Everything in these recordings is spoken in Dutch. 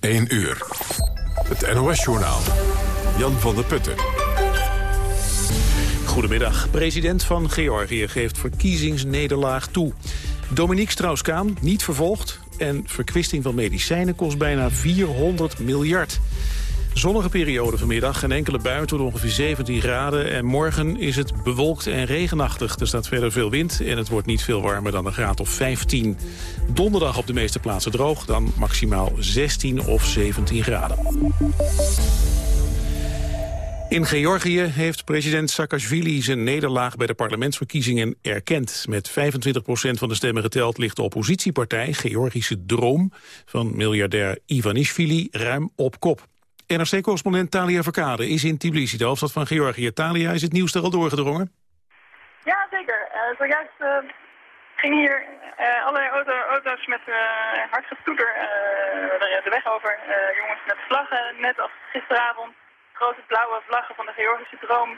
1 uur. Het NOS-journaal. Jan van der Putten. Goedemiddag. President van Georgië geeft verkiezingsnederlaag toe. Dominique Strauss-Kaan niet vervolgd. En verkwisting van medicijnen kost bijna 400 miljard. Zonnige periode vanmiddag, geen enkele bui tot ongeveer 17 graden. En morgen is het bewolkt en regenachtig. Er staat verder veel wind en het wordt niet veel warmer dan een graad of 15. Donderdag op de meeste plaatsen droog, dan maximaal 16 of 17 graden. In Georgië heeft president Saakashvili zijn nederlaag bij de parlementsverkiezingen erkend. Met 25% van de stemmen geteld ligt de oppositiepartij Georgische Droom van miljardair Ivanishvili ruim op kop. NRC-correspondent Talia Verkade is in Tbilisi, de hoofdstad van Georgië. Talia, is het nieuws er al doorgedrongen? Ja, zeker. Uh, zojuist uh, hier uh, allerlei auto, auto's met hard getoeter de, weg over. jongens met vlaggen, net als gisteravond. Grote blauwe vlaggen van de Georgische droom.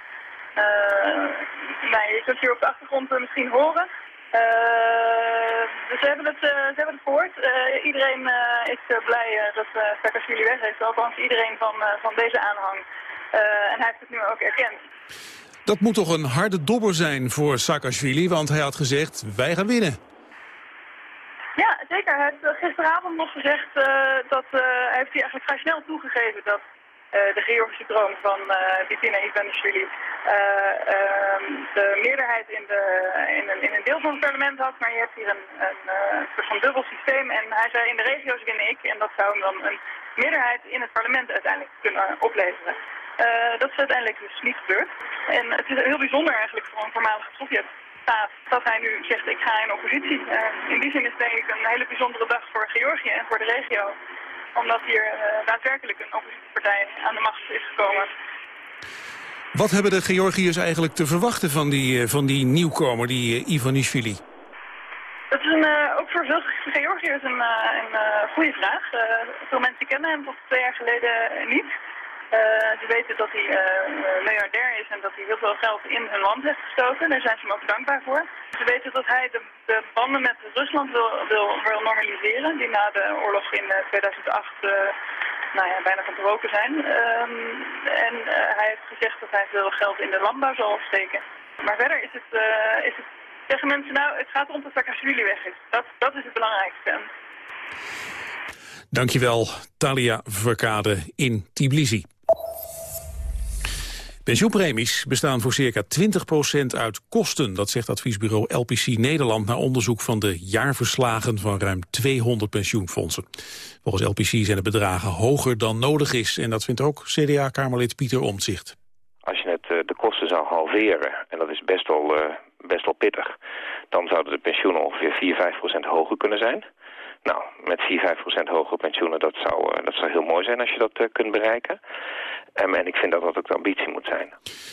nee, je kunt hier op de achtergrond misschien horen. Uh, dus ze hebben het, uh, ze hebben het gehoord. Uh, iedereen is blij dat uh, Saakashvili weg is. Althans iedereen van, van deze aanhang. en hij heeft het nu ook erkend. Dat moet toch een harde dobber zijn voor Saakashvili, want hij had gezegd, wij gaan winnen. Ja, zeker. Hij heeft gisteravond nog gezegd dat hij heeft hij eigenlijk vrij snel toegegeven dat eh, de Georgische droom van uh, Bitina Ivanishvili uh, uh, de meerderheid in, de, in, een, in een deel van het parlement had. Maar je hebt hier een, een soort van dubbel systeem. En hij zei in de regio's win ik. En dat zou hem dan een meerderheid in het parlement uiteindelijk kunnen opleveren. dat is uiteindelijk dus niet gebeurd. En het is heel bijzonder eigenlijk voor een voormalige Sovjet-staat dat hij nu zegt ik ga in oppositie. in die zin is denk ik een hele bijzondere dag voor Georgië en voor de regio omdat hier uh, daadwerkelijk een oppositiepartij aan de macht is gekomen. Wat hebben de Georgiërs eigenlijk te verwachten van die, eh, van die nieuwkomer, die uh, Ivanishvili? Dat is een, ook voor veel Georgiërs een, een goede vraag. veel mensen kennen hem tot twee jaar geleden niet. Ze weten dat hij miljardair is en dat hij heel veel geld in hun land heeft gestoken. Daar zijn ze hem ook dankbaar voor. Ze weten dat hij de, de banden met Rusland wil, wil, normaliseren, die na de oorlog in 2008 uh, eh, nou ja, bijna verbroken zijn. Um, en hij heeft gezegd dat hij veel geld in de landbouw zal steken. Maar verder is het, uh, is het zeggen mensen, nou, het gaat om dat Saakashvili weg is. Dat, dat is het belangrijkste. Dankjewel, Talia Verkade in Tbilisi. Pensioenpremies bestaan voor circa 20% uit kosten. Dat zegt adviesbureau LPC Nederland na onderzoek van de jaarverslagen van ruim 200 pensioenfondsen. Volgens LPC zijn de bedragen hoger dan nodig is. En dat vindt ook CDA-kamerlid Pieter Omtzigt. Als je het, eh, de kosten zou halveren, en dat is best wel, uh, best wel pittig... dan zouden de pensioenen ongeveer 4, 5% hoger kunnen zijn. Nou, met 4, 5% hogere pensioenen, dat zou, uh, dat zou heel mooi zijn als je dat kunt bereiken. Um, en ik vind dat dat ook de ambitie moet zijn.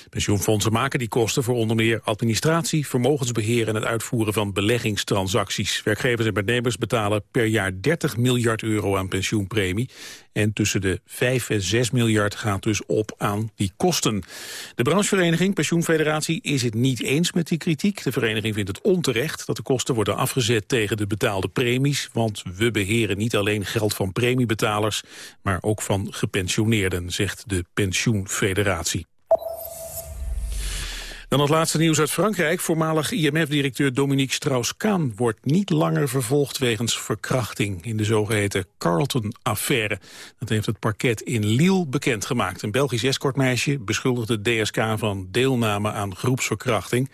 Pensioenfondsen maken die kosten voor onder meer administratie, vermogensbeheer en het uitvoeren van beleggingstransacties. Werkgevers en werknemers betalen per jaar 30 miljard euro aan pensioenpremie. En tussen de 5 en 6 miljard gaat dus op aan die kosten. De branchevereniging Pensioenfederatie is het niet eens met die kritiek. De vereniging vindt het onterecht dat de kosten worden afgezet tegen de betaalde premies. Want we beheren niet alleen geld van premiebetalers, maar ook van gepensioneerden, zegt de Pensioenfederatie. Dan het laatste nieuws uit Frankrijk. Voormalig IMF-directeur Dominique Strauss-Kaan wordt niet langer vervolgd wegens verkrachting in de zogeheten Carlton-affaire. Dat heeft het parket in Lille bekendgemaakt. Een Belgisch escortmeisje beschuldigde DSK van deelname aan groepsverkrachting.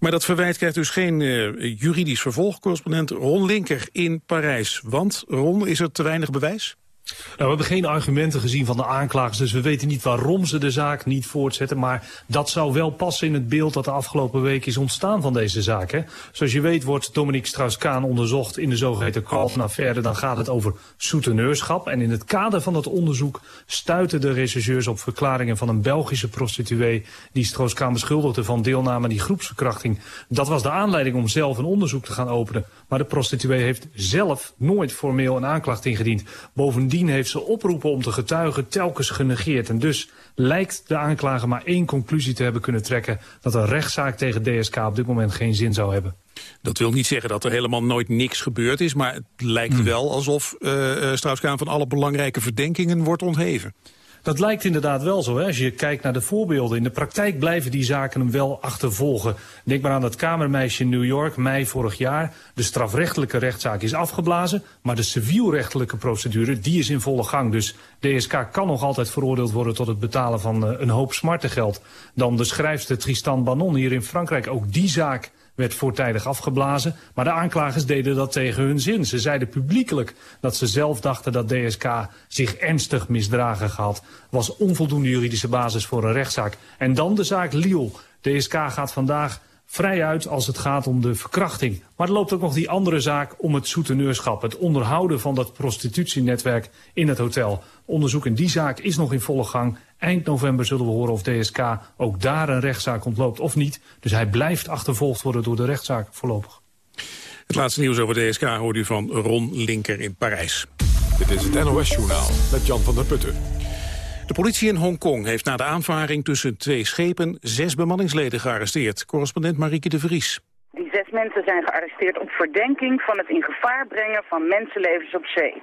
Maar dat verwijt krijgt dus geen uh, juridisch vervolg. Correspondent Ron Linker in Parijs. Want, Ron, is er te weinig bewijs? Nou, we hebben geen argumenten gezien van de aanklagers, dus we weten niet waarom ze de zaak niet voortzetten. Maar dat zou wel passen in het beeld dat de afgelopen week is ontstaan van deze zaak. Hè? Zoals je weet wordt Dominique Strauss-Kaan onderzocht in de zogeheten Carlton-affaire. Dan gaat het over souteneurschap. En in het kader van dat onderzoek stuiten de rechercheurs op verklaringen van een Belgische prostituee die Strauss-Kaan beschuldigde van deelname aan die groepsverkrachting. Dat was de aanleiding om zelf een onderzoek te gaan openen. Maar de prostituee heeft zelf nooit formeel een aanklacht ingediend. Bovendien heeft ze oproepen om te getuigen telkens genegeerd. En dus lijkt de aanklager maar één conclusie te hebben kunnen trekken... dat een rechtszaak tegen DSK op dit moment geen zin zou hebben. Dat wil niet zeggen dat er helemaal nooit niks gebeurd is... maar het lijkt hmm. wel alsof uh, Strauss-Kaan van alle belangrijke verdenkingen wordt ontheven. Dat lijkt inderdaad wel zo. Hè? Als je kijkt naar de voorbeelden. In de praktijk blijven die zaken hem wel achtervolgen. Denk maar aan dat kamermeisje in New York, mei vorig jaar. De strafrechtelijke rechtszaak is afgeblazen. Maar de civielrechtelijke procedure, die is in volle gang. Dus DSK kan nog altijd veroordeeld worden tot het betalen van uh, een hoop smartengeld. Dan de schrijfster Tristan Banon hier in Frankrijk. Ook die zaak werd voortijdig afgeblazen. Maar de aanklagers deden dat tegen hun zin. Ze zeiden publiekelijk dat ze zelf dachten dat DSK zich ernstig misdragen gehad. Was onvoldoende juridische basis voor een rechtszaak. En dan de zaak Liel. DSK gaat vandaag vrij uit als het gaat om de verkrachting. Maar er loopt ook nog die andere zaak om het soeteneurschap. Het onderhouden van dat prostitutienetwerk in het hotel. Onderzoek in die zaak is nog in volle gang. Eind november zullen we horen of DSK ook daar een rechtszaak ontloopt of niet. Dus hij blijft achtervolgd worden door de rechtszaak voorlopig. Het laatste nieuws over DSK hoort u van Ron Linker in Parijs. Dit is het NOS-journaal met Jan van der Putten. De politie in Hongkong heeft na de aanvaring tussen twee schepen zes bemanningsleden gearresteerd. Correspondent Marieke de Vries. Die zes mensen zijn gearresteerd op verdenking van het in gevaar brengen van mensenlevens op zee.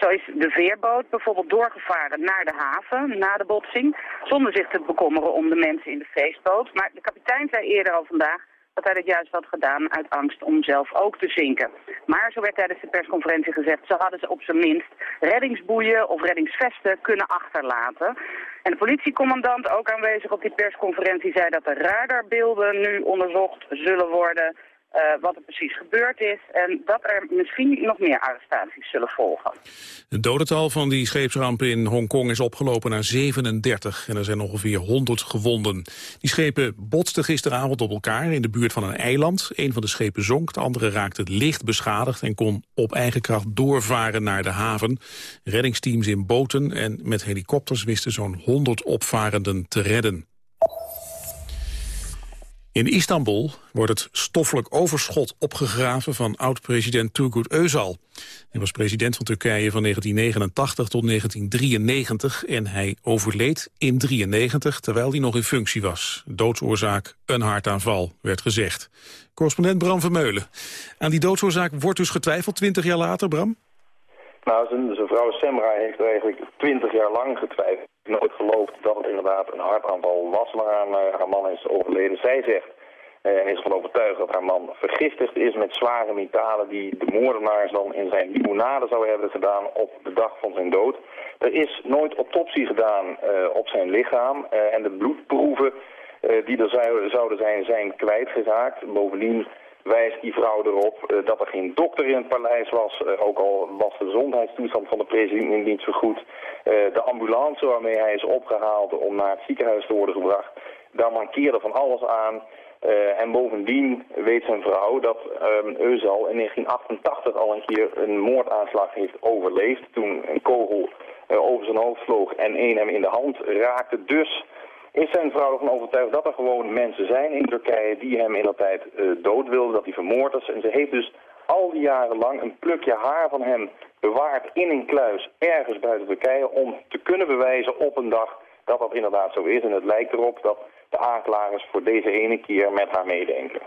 Zo is de veerboot bijvoorbeeld doorgevaren naar de haven na de botsing, zonder zich te bekommeren om de mensen in de feestboot. Maar de kapitein zei eerder al vandaag dat hij dit juist had gedaan uit angst om zelf ook te zinken. Maar, zo werd tijdens de persconferentie gezegd, ze hadden ze op zijn minst reddingsboeien of reddingsvesten kunnen achterlaten. En de politiecommandant, ook aanwezig op die persconferentie, zei dat de radarbeelden nu onderzocht zullen worden uh, wat er precies gebeurd is en dat er misschien nog meer arrestaties zullen volgen. Het dodental van die scheepsramp in Hongkong is opgelopen naar 37 en er zijn ongeveer 100 gewonden. Die schepen botsten gisteravond op elkaar in de buurt van een eiland. Een van de schepen zonk, de andere raakte licht beschadigd en kon op eigen kracht doorvaren naar de haven. Reddingsteams in boten en met helikopters wisten zo'n 100 opvarenden te redden. In Istanbul wordt het stoffelijk overschot opgegraven van oud-president Turgut Özal. Hij was president van Turkije van 1989 tot 1993 en hij overleed in 93 terwijl hij nog in functie was. Doodsoorzaak een hartaanval, werd gezegd. Correspondent Bram Vermeulen. Aan die doodsoorzaak wordt dus getwijfeld 20 jaar later, Bram? Nou, zijn, vrouw Semra heeft er eigenlijk 20 jaar lang getwijfeld nooit geloofd dat het inderdaad een hartaanval was waaraan uh, haar man is overleden. Zij zegt en is ervan overtuigd dat haar man vergiftigd is met zware metalen die de moordenaars dan in zijn limonade zou hebben gedaan op de dag van zijn dood. Er is nooit autopsie gedaan uh, op zijn lichaam en de bloedproeven die er zouden zijn, zijn kwijtgeraakt. Bovendien wijst die vrouw erop uh, dat er geen dokter in het paleis was. Uh, ook al was de gezondheidstoestand van de president niet zo goed. Uh, de ambulance waarmee hij is opgehaald om naar het ziekenhuis te worden gebracht, daar mankeerde van alles aan. en bovendien weet zijn vrouw dat um, Euzal in 1988 al een keer een moordaanslag heeft overleefd. Toen een kogel over zijn hoofd vloog en één hem in de hand raakte. Dus is zijn vrouw ervan overtuigd dat er gewoon mensen zijn in Turkije die hem in dat tijd uh, dood wilden, dat hij vermoord is. En ze heeft dus al die jaren lang een plukje haar van hem bewaard in een kluis ergens buiten Turkije om te kunnen bewijzen op een dag dat dat inderdaad zo is. En het lijkt erop dat de aanklagers voor deze ene keer met haar meedenken.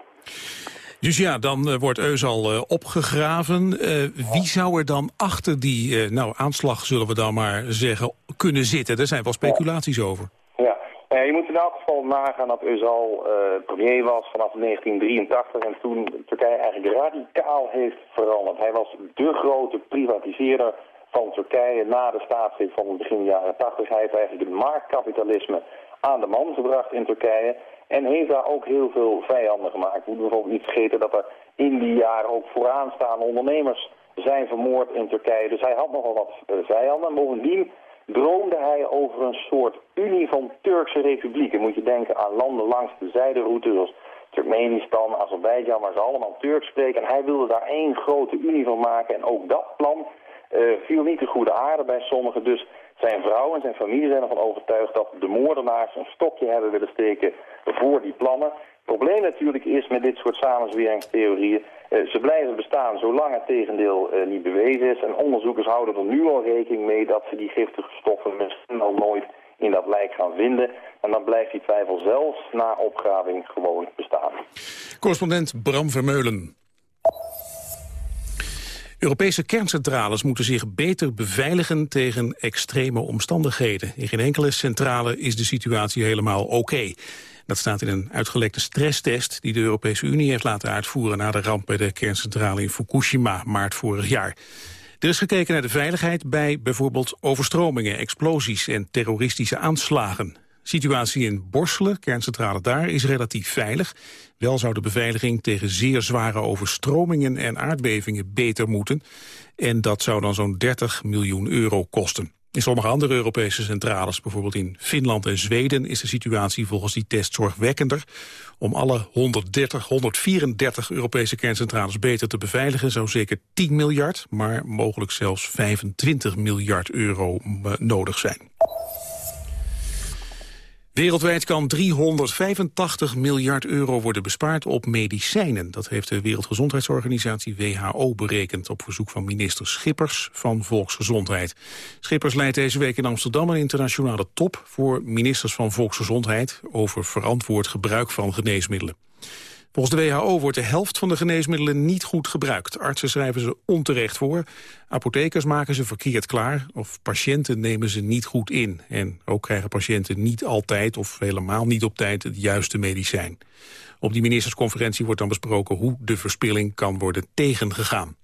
Dus ja, dan uh, wordt Eusal uh, opgegraven. Uh, wie zou er dan achter die nou, aanslag, zullen we dan maar zeggen, kunnen zitten? Er zijn wel speculaties over. Je moet in elk geval nagaan dat Özal uh, premier was vanaf 1983 en toen Turkije eigenlijk radicaal heeft veranderd. Hij was de grote privatiseerder van Turkije na de staatsgreep van begin jaren 80. Hij heeft eigenlijk het marktkapitalisme aan de man gebracht in Turkije en heeft daar ook heel veel vijanden gemaakt. Je moet bijvoorbeeld niet vergeten dat er in die jaren ook vooraanstaande ondernemers zijn vermoord in Turkije. Dus hij had nogal wat uh, vijanden. Bovendien droomde hij over een soort unie van Turkse republieken. Moet je denken aan landen langs de zijderoute zoals Turkmenistan, Azerbeidzjan, waar ze allemaal Turks spreken. En hij wilde daar één grote unie van maken. En ook dat plan uh, viel niet de goede aarde bij sommigen. Dus zijn vrouw en zijn familie zijn ervan overtuigd dat de moordenaars een stokje hebben willen steken voor die plannen. Probleem natuurlijk is met dit soort samenzweringstheorieën, uh, ze blijven bestaan zolang het tegendeel uh, niet bewezen is. En onderzoekers houden er nu al rekening mee dat ze die giftige stoffen misschien al nooit in dat lijk gaan vinden. En dan blijft die twijfel zelfs na opgraving gewoon bestaan. Correspondent Bram Vermeulen. Europese kerncentrales moeten zich beter beveiligen tegen extreme omstandigheden. In geen enkele centrale is de situatie helemaal oké. Dat staat in een uitgelekte stresstest die de Europese Unie heeft laten uitvoeren na de ramp bij de kerncentrale in Fukushima maart vorig jaar. Er is gekeken naar de veiligheid bij bijvoorbeeld overstromingen, explosies en terroristische aanslagen. Situatie in Borselen, kerncentrale daar, is relatief veilig. Wel zou de beveiliging tegen zeer zware overstromingen en aardbevingen beter moeten. En dat zou dan zo'n 30 miljoen euro kosten. In sommige andere Europese centrales, bijvoorbeeld in Finland en Zweden... is de situatie volgens die test zorgwekkender. Om alle 130, 134 Europese kerncentrales beter te beveiligen... zou zeker 10 miljard, maar mogelijk zelfs 25 miljard euro eh, nodig zijn. Wereldwijd kan 385 miljard euro worden bespaard op medicijnen. Dat heeft de Wereldgezondheidsorganisatie WHO berekend... op verzoek van minister Schippers van Volksgezondheid. Schippers leidt deze week in Amsterdam een internationale top... voor ministers van Volksgezondheid over verantwoord gebruik van geneesmiddelen. Volgens de WHO wordt de helft van de geneesmiddelen niet goed gebruikt. Artsen schrijven ze onterecht voor. Apothekers maken ze verkeerd klaar. Of patiënten nemen ze niet goed in. En ook krijgen patiënten niet altijd of helemaal niet op tijd het juiste medicijn. Op die ministersconferentie wordt dan besproken hoe de verspilling kan worden tegengegaan.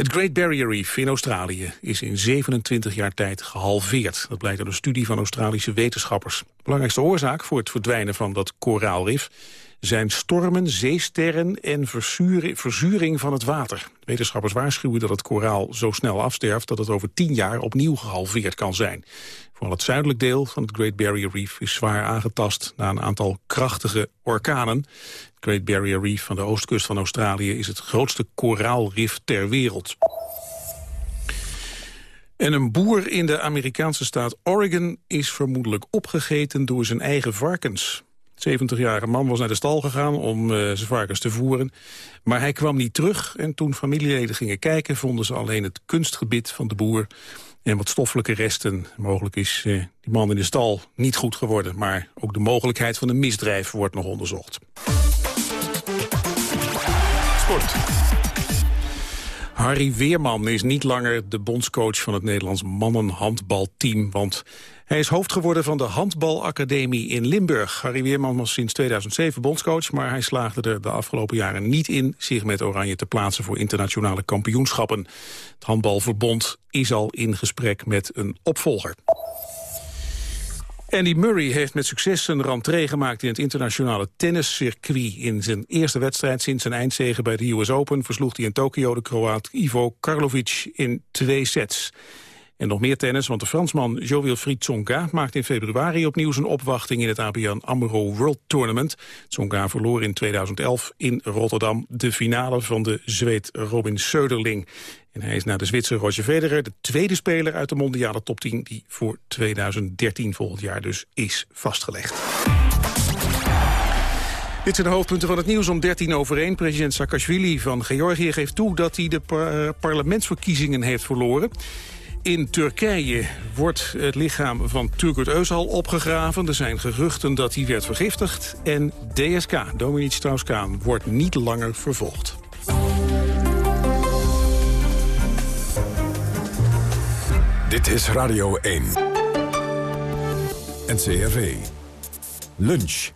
Het Great Barrier Reef in Australië is in 27 jaar tijd gehalveerd. Dat blijkt uit een studie van Australische wetenschappers. Belangrijkste oorzaak voor het verdwijnen van dat koraalrif zijn stormen, zeesterren en verzuring van het water. Wetenschappers waarschuwen dat het koraal zo snel afsterft... dat het over tien jaar opnieuw gehalveerd kan zijn. Vooral het zuidelijk deel van het Great Barrier Reef is zwaar aangetast... na een aantal krachtige orkanen. Het Great Barrier Reef van de oostkust van Australië... is het grootste koraalrif ter wereld. En een boer in de Amerikaanse staat Oregon is vermoedelijk opgegeten door zijn eigen varkens. 70-jarige man was naar de stal gegaan om uh, zijn varkens te voeren. Maar hij kwam niet terug en toen familieleden gingen kijken... vonden ze alleen het kunstgebit van de boer en wat stoffelijke resten. Mogelijk is uh, die man in de stal niet goed geworden... maar ook de mogelijkheid van een misdrijf wordt nog onderzocht. Sport. Harry Weerman is niet langer de bondscoach van het Nederlands mannenhandbalteam. Want hij is hoofd geworden van de Handbalacademie in Limburg. Harry Weerman was sinds 2007 bondscoach, maar hij slaagde er de afgelopen jaren niet in zich met Oranje te plaatsen voor internationale kampioenschappen. Het Handbalverbond is al in gesprek met een opvolger. Andy Murray heeft met succes een rentree gemaakt in het internationale tenniscircuit. In zijn eerste wedstrijd sinds zijn eindzege bij de US Open versloeg hij in Tokio de Kroaat Ivo Karlovic in twee sets. En nog meer tennis, want de Fransman Jo-Wilfried Tsonga maakt in februari opnieuw zijn opwachting in het ABN AMRO World Tournament. Tsonga verloor in 2011 in Rotterdam de finale van de Zweed Robin Söderling. En hij is na de Zwitser Roger Federer de tweede speler uit de mondiale top 10... die voor 2013 volgend jaar dus is vastgelegd. Dit zijn de hoofdpunten van het nieuws om 13 over 1. President Saakashvili van Georgië geeft toe dat hij de parlementsverkiezingen heeft verloren. In Turkije wordt het lichaam van Turgut Özal opgegraven. Er zijn geruchten dat hij werd vergiftigd. En DSK, Dominique Strauss-Kaan, wordt niet langer vervolgd. Dit is Radio 1. NCRV. Lunch.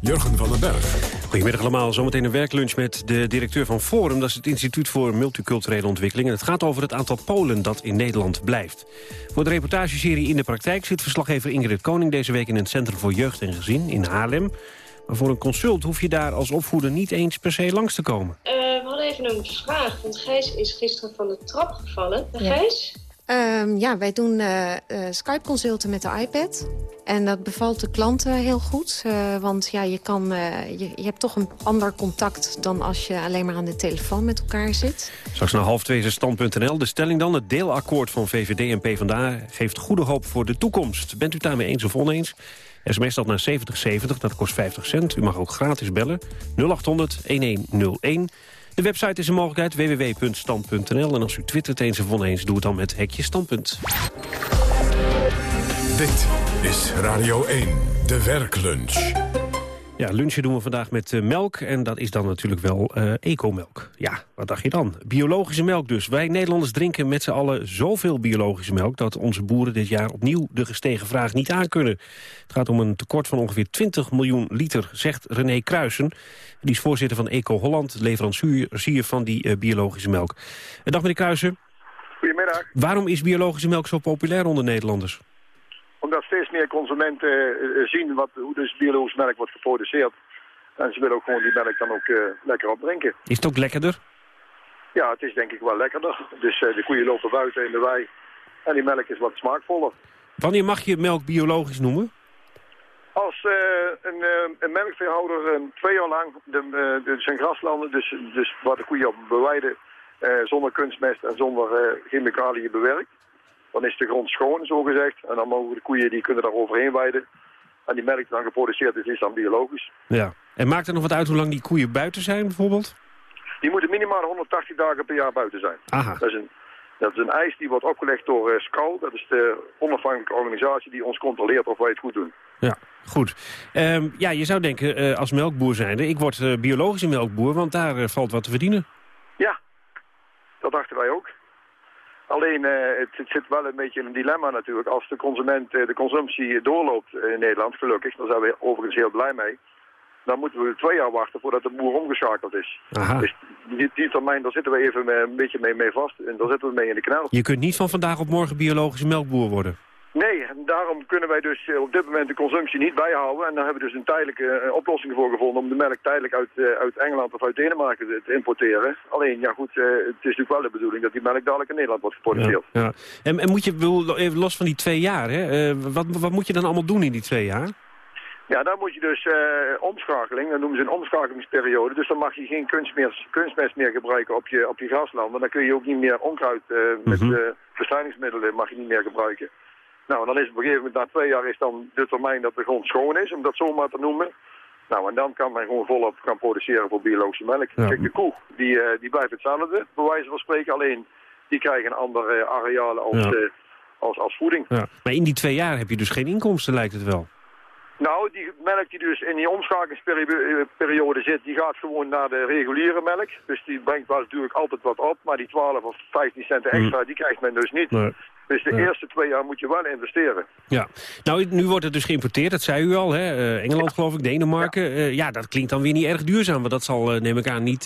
Jurgen van den Berg. Goedemiddag allemaal. Zometeen een werklunch met de directeur van Forum. Dat is het Instituut voor Multiculturele Ontwikkeling. En het gaat over het aantal Polen dat in Nederland blijft. Voor de reportageserie In de Praktijk zit verslaggever Ingrid Koning... deze week in het Centrum voor Jeugd en Gezin in Haarlem. Maar voor een consult hoef je daar als opvoeder niet eens per se langs te komen. Uh, we hadden even een vraag, want Gijs is gisteren van de trap gevallen. Gijs? Um, ja, wij doen uh, uh, Skype-consulten met de iPad. En dat bevalt de klanten heel goed. Uh, want ja, je, kan, je, je, hebt toch een ander contact... dan als je alleen maar aan de telefoon met elkaar zit. Straks naar half twee is stand.nl. De stelling dan, het deelakkoord van VVD en PvdA... geeft goede hoop voor de toekomst. Bent u daarmee eens of oneens? SMS dat naar 7070, dat kost 50 cent. U mag ook gratis bellen. 0800 1101. De website is een mogelijkheid, www.stand.nl. En als u twittert eens of oneens, doe het dan met hekje standpunt. Dit is Radio 1, de werklunch. Ja, lunchen doen we vandaag met uh, melk en dat is dan natuurlijk wel uh, ecomelk. Ja, wat dacht je dan? Biologische melk dus. Wij Nederlanders drinken met z'n allen zoveel biologische melk... dat onze boeren dit jaar opnieuw de gestegen vraag niet aankunnen. Het gaat om een tekort van ongeveer 20 miljoen liter, zegt René Kruisen. Die is voorzitter van Eco Holland, leverancier van die uh, biologische melk. dag meneer Kruisen. Goedemiddag. Waarom is biologische melk zo populair onder Nederlanders? Omdat steeds meer consumenten uh, zien wat, hoe dus biologische melk wordt geproduceerd. En ze willen ook gewoon die melk dan ook uh, lekker opdrinken. Is het ook lekkerder? Ja, het is denk ik wel lekkerder. Dus de koeien lopen buiten in de wei. En die melk is wat smaakvoller. Wanneer mag je melk biologisch noemen? Als een, een melkveehouder twee jaar lang de, de, zijn graslanden, dus, dus waar de koeien op beweiden, zonder kunstmest en zonder chemicaliën bewerkt, dan is de grond schoon, zo gezegd. En dan mogen de koeien, die kunnen daar overheen weiden. En die melk die dan geproduceerd is, is dan biologisch. Ja. En maakt er nog wat uit hoe lang die koeien buiten zijn, bijvoorbeeld? Die moeten minimaal 180 dagen per jaar buiten zijn. Aha. Dat is een, dat is een eis die wordt opgelegd door uh, SCAL. Dat is de onafhankelijke organisatie die ons controleert of wij het goed doen. Ja, goed. Um, ja, je zou denken, uh, als melkboer zijnde, ik word uh, biologische melkboer, want daar valt wat te verdienen. Ja, dat dachten wij ook. Alleen uh, het, het, zit wel een beetje in een dilemma natuurlijk. Als de consument uh, de consumptie doorloopt in Nederland, gelukkig, daar zijn we overigens heel blij mee. Dan moeten we twee jaar wachten voordat de boer omgeschakeld is. Aha. Dus die, die termijn, daar zitten we even mee, een beetje mee, mee vast. En daar zitten we mee in de knel. Je kunt niet van vandaag op morgen biologische melkboer worden. Nee, en daarom kunnen wij dus op dit moment de consumptie niet bijhouden. En daar hebben we dus een tijdelijke uh, oplossing voor gevonden om de melk tijdelijk uit, uh, uit Engeland of uit Denemarken te, te importeren. Alleen, ja goed, uh, het is natuurlijk wel de bedoeling dat die melk dadelijk in Nederland wordt geproduceerd. Ja, ja. En, en, moet je, even los van die twee jaar, hè, wat, wat moet je dan allemaal doen in die twee jaar? Ja, dan moet je dus omschakeling, dat noemen ze een omschakelingsperiode. Dus dan mag je geen kunstmest meer gebruiken op je, op je graslanden. Dan kun je ook niet meer onkruid met mm -hmm. bestrijdingsmiddelen mag je niet meer gebruiken. Nou, dan is op een gegeven moment, na twee jaar is dan de termijn dat de grond schoon is, om dat zo maar te noemen. Nou, en dan kan men gewoon volop gaan produceren voor biologische melk. Ja. Kijk, de koe, die, uh, die blijft hetzelfde, bij wijze van spreken. Alleen, die krijgen andere uh, arealen als, ja. uh, als, als voeding. Ja. Maar in die twee jaar heb je dus geen inkomsten, lijkt het wel. Nou, die melk die dus in die omschakingsperiode zit, die gaat gewoon naar de reguliere melk. Dus die brengt wel natuurlijk altijd wat op, maar die 12 of 15 cent extra, mm. die krijgt men dus niet. Nee. Dus de ja. eerste twee jaar moet je wel investeren. Ja, nou nu wordt het dus geïmporteerd, dat zei u al. Hè? Uh, Engeland ja. geloof ik, Denemarken. Ja. Uh, ja. dat klinkt dan weer niet erg duurzaam. Want dat zal, uh, neem ik aan, niet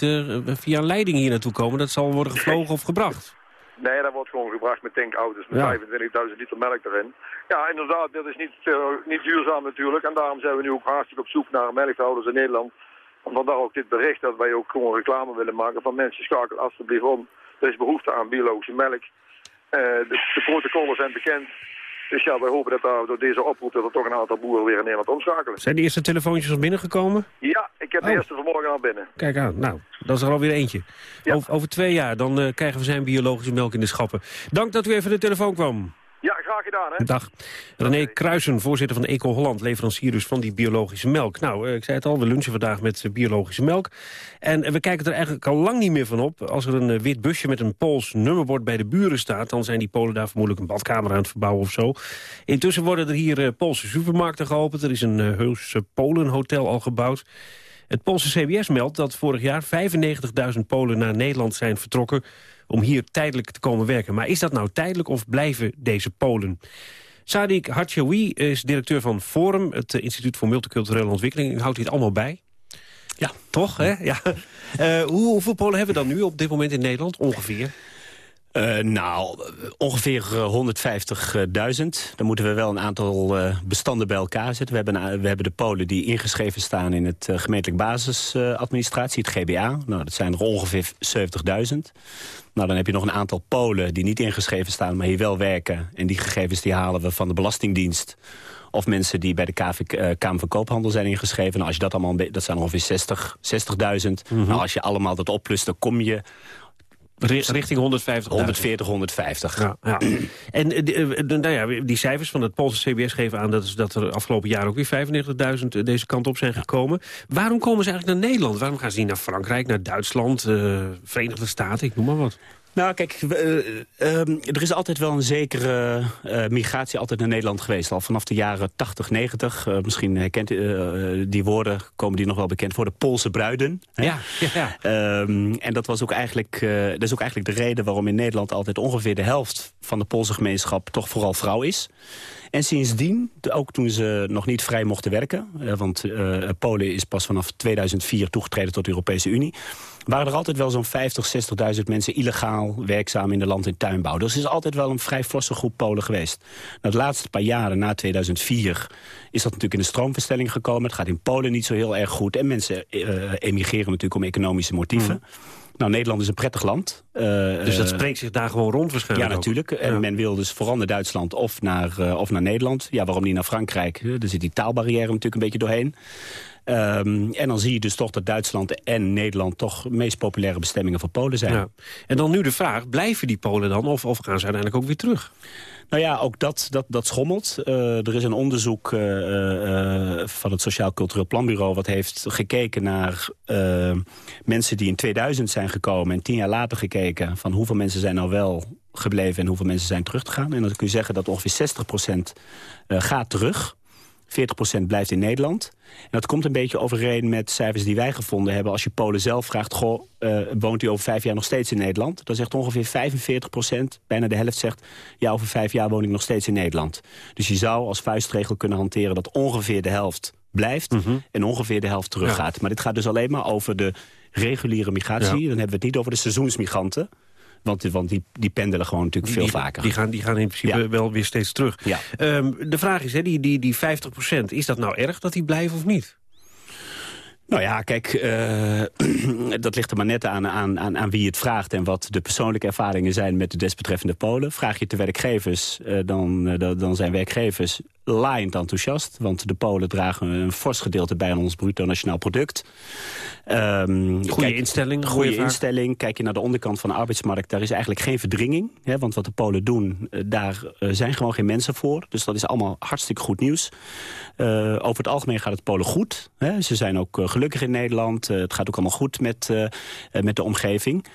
via een leiding hier naartoe komen. Dat zal worden gevlogen of gebracht. Nee, dat wordt gewoon gebracht met tankauto's met Ja. 25.000 liter melk erin. Ja, inderdaad, dat is niet, eh, niet duurzaam natuurlijk. En daarom zijn we nu ook hartstikke op zoek naar melkhouders in Nederland. Vandaar ook dit bericht dat wij ook gewoon reclame willen maken van mensen schakel alsjeblieft om. Er is behoefte aan biologische melk. Eh, de, de protocollen zijn bekend. Dus ja, wij hopen dat daar, door deze oproep dat er toch een aantal boeren weer in Nederland omschakelen. Zijn de eerste telefoontjes al binnengekomen? Ja, ik heb de Oh. eerste vanmorgen al binnen. Kijk aan, nou, dat is er alweer eentje. Ja. Over, over twee jaar, dan eh, krijgen we zijn biologische melk in de schappen. Dank dat u even de telefoon kwam. Ja, graag gedaan hè. Dag. René Kruisen, voorzitter van Eco Holland, leverancier dus van die biologische melk. Nou, eh, ik zei het al, we lunchen vandaag met eh, biologische melk. En eh, we kijken er eigenlijk al lang niet meer van op. Als er een wit busje met een Pools nummerbord bij de buren staat... dan zijn die Polen daar vermoedelijk een badkamer aan het verbouwen of zo. Intussen worden er hier Poolse supermarkten geopend. Er is een heus Polenhotel al gebouwd. Het Poolse CBS meldt dat vorig jaar 95.000 Polen naar Nederland zijn vertrokken om hier tijdelijk te komen werken. Maar is dat nou tijdelijk of blijven deze Polen? Sadiq Hatchaoui is directeur van Forum, het eh, Instituut voor Multiculturele Ontwikkeling. Houdt hij het allemaal bij? Ja. Toch, hè? Ja. Uh, hoe, hoeveel Polen hebben we dan nu op dit moment in Nederland, ongeveer? Uh, nou, ongeveer uh, 150.000. Dan moeten we wel een aantal uh, bestanden bij elkaar zetten. We hebben, we hebben de Polen die ingeschreven staan in het uh, gemeentelijk basisadministratie, het GBA. Nou, dat zijn er ongeveer 70.000. Nou, dan heb je nog een aantal Polen die niet ingeschreven staan, maar hier wel werken. En die gegevens die halen we van de Belastingdienst. Of mensen die bij de KV, uh, Kamer van Koophandel zijn ingeschreven. Nou, als je dat allemaal, dat zijn ongeveer 60 60.000. Mm -hmm. nou, als je allemaal dat opplust, dan kom je Richting 150. 140, 150. Ja, ja. En uh, nou ja, die cijfers van het Poolse CBS geven aan... dat, dat er afgelopen jaar ook weer 95.000 deze kant op zijn gekomen. Waarom komen ze eigenlijk naar Nederland? Waarom gaan ze niet naar Frankrijk, naar Duitsland, uh, Verenigde Staten, ik noem maar wat? Nou, kijk, uh, uh, er is altijd wel een zekere uh, migratie altijd naar Nederland geweest. Al vanaf de jaren 80, 90. misschien herkent die woorden, komen die nog wel bekend voor de Poolse bruiden. Hè? Ja, ja, ja. Ehm, en dat, was ook eigenlijk, dat is ook eigenlijk de reden waarom in Nederland altijd ongeveer de helft van de Poolse gemeenschap toch vooral vrouw is. En sindsdien, ook toen ze nog niet vrij mochten werken... want Polen is pas vanaf 2004 toegetreden tot de Europese Unie waren er altijd wel zo'n 50, 60.000 mensen illegaal werkzaam in de land- en tuinbouw. Dus er is altijd wel een vrij forse groep Polen geweest. Nou, de laatste paar jaren, na 2004, is dat natuurlijk in de stroomverstelling gekomen. Het gaat in Polen niet zo heel erg goed. En mensen uh, emigreren natuurlijk om economische motieven. Mm. Nou, Nederland is een prettig land. Uh, dus dat spreekt zich daar gewoon rond waarschijnlijk Ja, natuurlijk. En men wil dus vooral naar Duitsland of naar, uh, of naar Nederland. Ja, waarom niet naar Frankrijk? Er zit die taalbarrière natuurlijk een beetje doorheen. Um, en dan zie je dus toch dat Duitsland en Nederland... toch de meest populaire bestemmingen voor Polen zijn. Ja. En dan nu de vraag, blijven die Polen dan of, of gaan ze uiteindelijk ook weer terug? Nou ja, ook dat, dat, dat schommelt. Uh, er is een onderzoek uh, uh, van het Sociaal Cultureel Planbureau... wat heeft gekeken naar mensen die in 2000 zijn gekomen... en tien jaar later gekeken van hoeveel mensen zijn nou wel gebleven... en hoeveel mensen zijn teruggegaan. En dan kun je zeggen dat ongeveer 60% gaat terug... 40% blijft in Nederland. En dat komt een beetje overeen met cijfers die wij gevonden hebben. Als je Polen zelf vraagt, goh, uh, woont u over vijf jaar nog steeds in Nederland? Dan zegt ongeveer 45%, bijna de helft zegt... ja, over vijf jaar woon ik nog steeds in Nederland. Dus je zou als vuistregel kunnen hanteren dat ongeveer de helft blijft... Mhm. en ongeveer de helft teruggaat. Maar dit gaat dus alleen maar over de reguliere migratie. Dan hebben we het niet over de seizoensmigranten. Want, want die, die pendelen gewoon natuurlijk veel vaker. Die gaan, die gaan in principe wel weer steeds terug. Ja. Um, de vraag is, hè, die, die, die 50% is dat nou erg dat die blijven of niet? Nou ja, kijk, uh, dat ligt er maar net aan, aan, aan, aan wie het vraagt... en wat de persoonlijke ervaringen zijn met de desbetreffende Polen. Vraag je te werkgevers, uh, dan, uh, dan zijn werkgevers laaiend enthousiast. Want de Polen dragen een fors gedeelte bij aan ons bruto nationaal product. Um, goede instelling. Goede instelling. Kijk je naar de onderkant van de arbeidsmarkt, daar is eigenlijk geen verdringing. Hè, want wat de Polen doen, daar zijn gewoon geen mensen voor. Dus dat is allemaal hartstikke goed nieuws. over het algemeen gaat het Polen goed. Hè. Ze zijn ook gelukkig in Nederland. het gaat ook allemaal goed met, met de omgeving.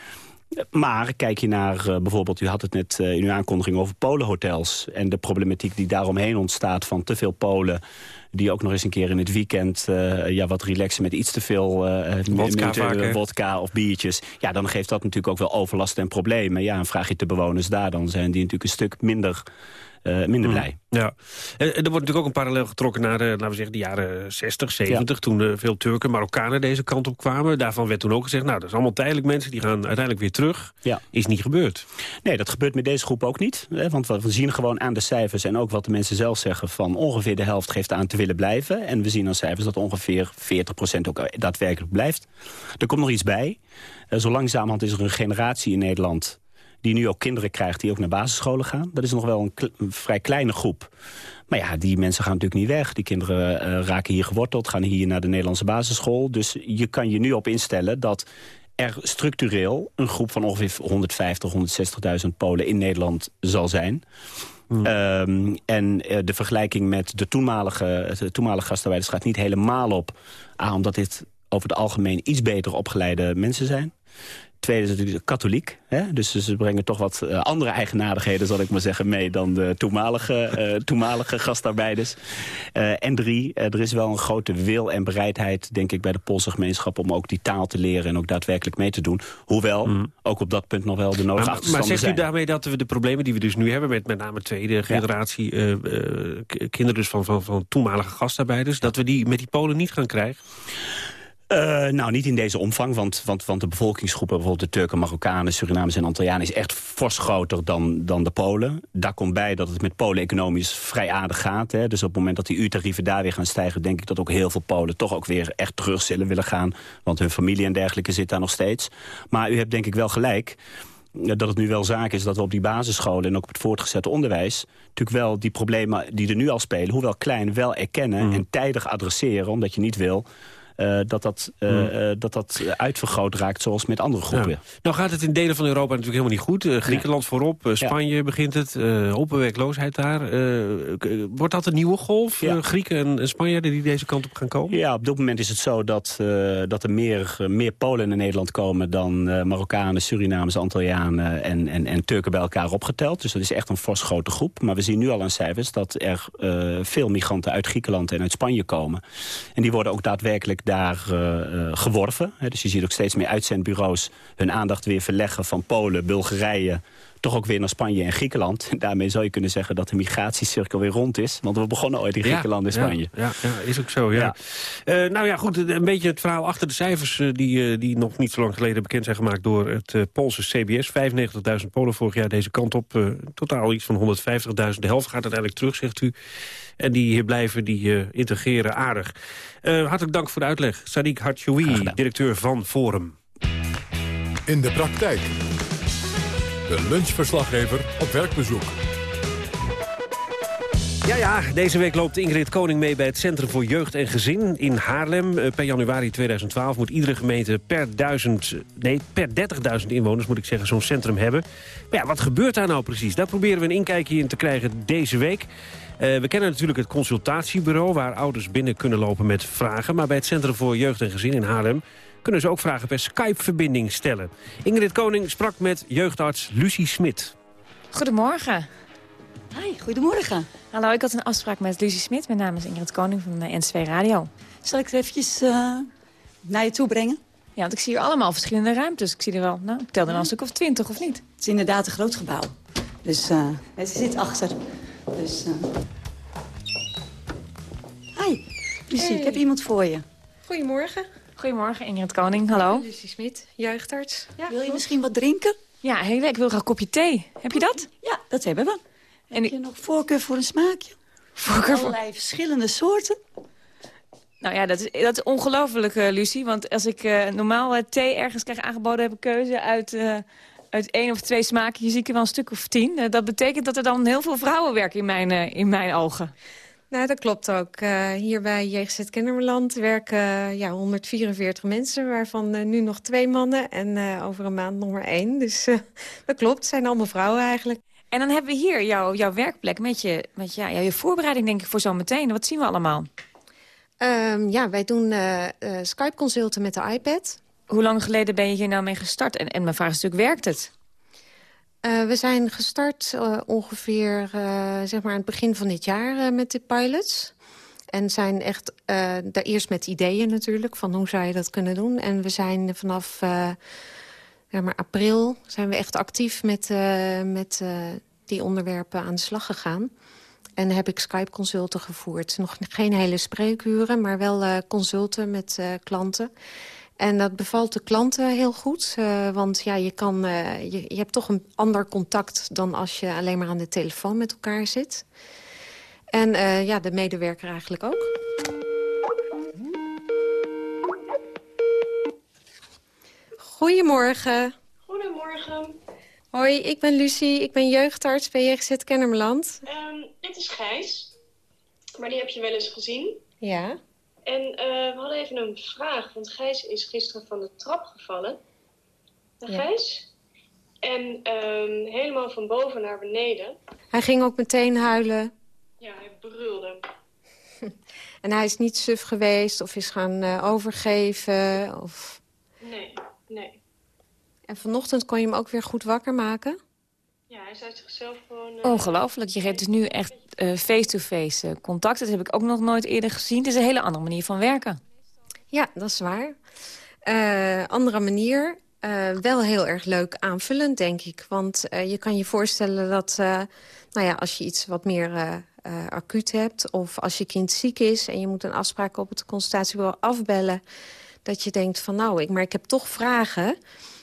Maar kijk je naar uh, bijvoorbeeld, u had het net uh, in uw aankondiging over Polenhotels... en de problematiek die daaromheen ontstaat van te veel Polen... die ook nog eens een keer in het weekend uh, ja, wat relaxen met iets te veel vodka, vodka of biertjes. Ja, dan geeft dat natuurlijk ook wel overlast en problemen. Ja, en vraag je de bewoners daar, dan zijn die natuurlijk een stuk minder uh, minder blij. Ja. En, er wordt natuurlijk ook een parallel getrokken naar, de, laten we zeggen, de jaren 60, 70... Ja. toen uh, veel Turken, Marokkanen deze kant op kwamen. Daarvan werd toen ook gezegd, nou, dat is allemaal tijdelijk mensen... die gaan uiteindelijk weer terug. Ja. Is niet gebeurd. Nee, dat gebeurt met deze groep ook niet. Hè, want we zien gewoon aan de cijfers en ook wat de mensen zelf zeggen... van ongeveer de helft geeft aan te willen blijven. En we zien aan cijfers dat ongeveer 40% ook daadwerkelijk blijft. Er komt nog iets bij. Uh, zo langzamerhand is er een generatie in Nederland die nu ook kinderen krijgt die ook naar basisscholen gaan. Dat is nog wel een, vrij kleine groep. Maar ja, die mensen gaan natuurlijk niet weg. Die kinderen uh, raken hier geworteld, gaan hier naar de Nederlandse basisschool. Dus je kan je nu op instellen dat er structureel een groep van ongeveer 150, 160.000 Polen in Nederland zal zijn. Hmm. Um, en uh, de vergelijking met de toenmalige, de toenmalige gastarbeiders gaat niet helemaal op. Omdat dit over het algemeen iets beter opgeleide mensen zijn. Tweede is natuurlijk katholiek. Hè? Dus ze brengen toch wat uh, andere eigenaardigheden, zal ik maar zeggen, mee dan de toenmalige, uh, toenmalige gastarbeiders. Uh, en drie, er is wel een grote wil en bereidheid, denk ik, bij de Poolse gemeenschap om ook die taal te leren en ook daadwerkelijk mee te doen. Hoewel, mm. ook op dat punt nog wel de nodige maar, achterstanden Maar zegt zijn. u daarmee dat we de problemen die we dus nu hebben met met name tweede generatie ja. kinderen dus van, van, van toenmalige gastarbeiders, dat we die met die Polen niet gaan krijgen? Uh, nou, niet in deze omvang, want, want, want de bevolkingsgroepen... bijvoorbeeld de Turken, Marokkanen, Surinamers en Antillianen... is echt fors groter dan, dan de Polen. Daar komt bij dat het met Polen economisch vrij aardig gaat. Hè. Dus op het moment dat die uurtarieven daar weer gaan stijgen... denk ik dat ook heel veel Polen toch ook weer echt terug zullen willen gaan. Want hun familie en dergelijke zit daar nog steeds. Maar u hebt denk ik wel gelijk dat het nu wel zaak is dat we op die basisscholen... en ook op het voortgezet onderwijs... natuurlijk wel die problemen die er nu al spelen, hoewel klein, wel erkennen... Mm. en tijdig adresseren, omdat je niet wil eh, dat, dat, uh, Hmm. dat dat uitvergroot raakt zoals met andere groepen. Ja. Nou gaat het in delen van Europa natuurlijk helemaal niet goed. Griekenland voorop, Spanje begint het, uh, werkloosheid daar. wordt dat een nieuwe golf? Grieken en, en Spanjaarden die deze kant op gaan komen? Ja, op dit moment is het zo dat, dat er meer, meer Polen naar Nederland komen... dan Marokkanen, Surinamers, Antillianen en, en, en Turken bij elkaar opgeteld. Dus dat is echt een fors grote groep. Maar we zien nu al aan cijfers dat er veel migranten uit Griekenland en uit Spanje komen. En die worden ook daadwerkelijk daar uh, geworven. Dus je ziet ook steeds meer uitzendbureaus hun aandacht weer verleggen van Polen, Bulgarije toch ook weer naar Spanje en Griekenland. En daarmee zou je kunnen zeggen dat de migratiecirkel weer rond is. Want we begonnen ooit in Griekenland en Spanje. Ja, ja, ja, is ook zo, ja. ja. Uh, nou ja, goed, een beetje het verhaal achter de cijfers... Uh, die, uh, die nog niet zo lang geleden bekend zijn gemaakt door het Poolse CBS. 95.000 Polen vorig jaar deze kant op. totaal iets van 150.000. De helft gaat uiteindelijk terug, zegt u. En die hier blijven, die integreren aardig. hartelijk dank voor de uitleg. Sadiq Hartjoui, directeur van Forum. In de praktijk. De lunchverslaggever op werkbezoek. Ja, ja, deze week loopt Ingrid Koning mee bij het Centrum voor Jeugd en Gezin in Haarlem. Per januari 2012 moet iedere gemeente per, duizend, nee, per 30.000 inwoners moet ik zeggen, zo'n centrum hebben. Maar ja, wat gebeurt daar nou precies? Daar proberen we een inkijkje in te krijgen deze week. Uh, we kennen natuurlijk het consultatiebureau... waar ouders binnen kunnen lopen met vragen. Maar bij het Centrum voor Jeugd en Gezin in Haarlem kunnen ze ook vragen per Skype-verbinding stellen. Ingrid Koning sprak met jeugdarts Lucie Smit. Goedemorgen. Hi, goedemorgen. Hallo, ik had een afspraak met Lucie Smit. Mijn naam is Ingrid Koning van de NSW Radio. Zal ik het eventjes uh, naar je toe brengen? Ja, want ik zie hier allemaal verschillende ruimtes. Ik zie er wel, nou, ik tel er wel een stuk of twintig, of niet? Het is inderdaad een groot gebouw. Dus uh, ze zit achter. Dus, uh... Hi, Lucie, hey. ik heb iemand voor je. Goedemorgen. Goedemorgen, Ingrid Koning. Hallo. Lucie Smit, jeugdarts. Ja, Wil je misschien wat drinken? Ja, heel. Ik wil graag een kopje thee. Heb je dat? Ja, dat hebben we. En heb ik... je nog voorkeur voor een smaakje? Voorkeur voor... Allerlei verschillende soorten. Nou ja, dat is, dat is ongelooflijk, uh, Lucie. Want als ik uh, normaal uh, thee ergens krijg aangeboden... heb ik keuze uit, uit één of twee smaakjes. zie ik er wel een stuk of tien. dat betekent dat er dan heel veel vrouwen werken in mijn, in mijn ogen. Nou, dat klopt ook. Uh, hier bij JGZ Kennemerland werken uh, ja, 144 mensen... waarvan uh, nu nog twee mannen en over een maand nog maar één. Dus dat klopt, het zijn allemaal vrouwen eigenlijk. En dan hebben we hier jouw, jouw werkplek met, je, met ja, je voorbereiding denk ik voor zometeen. Wat zien we allemaal? Um, ja, wij doen Skype-consulten met de iPad. Hoe lang geleden ben je hier nou mee gestart? En, en mijn vraag is natuurlijk, werkt het? Uh, we zijn gestart uh, ongeveer uh, zeg maar aan het begin van dit jaar met de pilots. En zijn echt daar eerst met ideeën natuurlijk, van hoe zou je dat kunnen doen. En we zijn vanaf zeg maar april zijn we echt actief met, met die onderwerpen aan de slag gegaan. En heb ik Skype-consulten gevoerd. Nog geen hele spreekuren, maar wel consulten met klanten. En dat bevalt de klanten heel goed. Uh, want ja, je, kan, uh, je, je hebt toch een ander contact... dan als je alleen maar aan de telefoon met elkaar zit. En uh, ja, de medewerker eigenlijk ook. Goedemorgen. Goedemorgen. Hoi, ik ben Lucie. Ik ben jeugdarts bij JGZ Kennemerland. Um, dit is Gijs. Maar die heb je wel eens gezien. Ja. En uh, we hadden even een vraag, want Gijs is gisteren van de trap gevallen. Ja. Gijs? En um, helemaal van boven naar beneden. Hij ging ook meteen huilen. Ja, hij brulde. en hij is niet suf geweest of is gaan uh, overgeven? Of... Nee, nee. En vanochtend kon je hem ook weer goed wakker maken? Ja, hij zei zichzelf gewoon... Uh, Ongelooflijk. Je geeft dus nu echt face-to-face uh, -face, contact. Dat heb ik ook nog nooit eerder gezien. Het is een hele andere manier van werken. Ja, dat is waar. Uh, andere manier. Uh, wel heel erg leuk aanvullend, denk ik. Want je kan je voorstellen dat nou ja, als je iets wat meer acuut hebt... of als je kind ziek is en je moet een afspraak op het consultatiebureau afbellen... dat je denkt van nou, ik, maar ik heb toch vragen...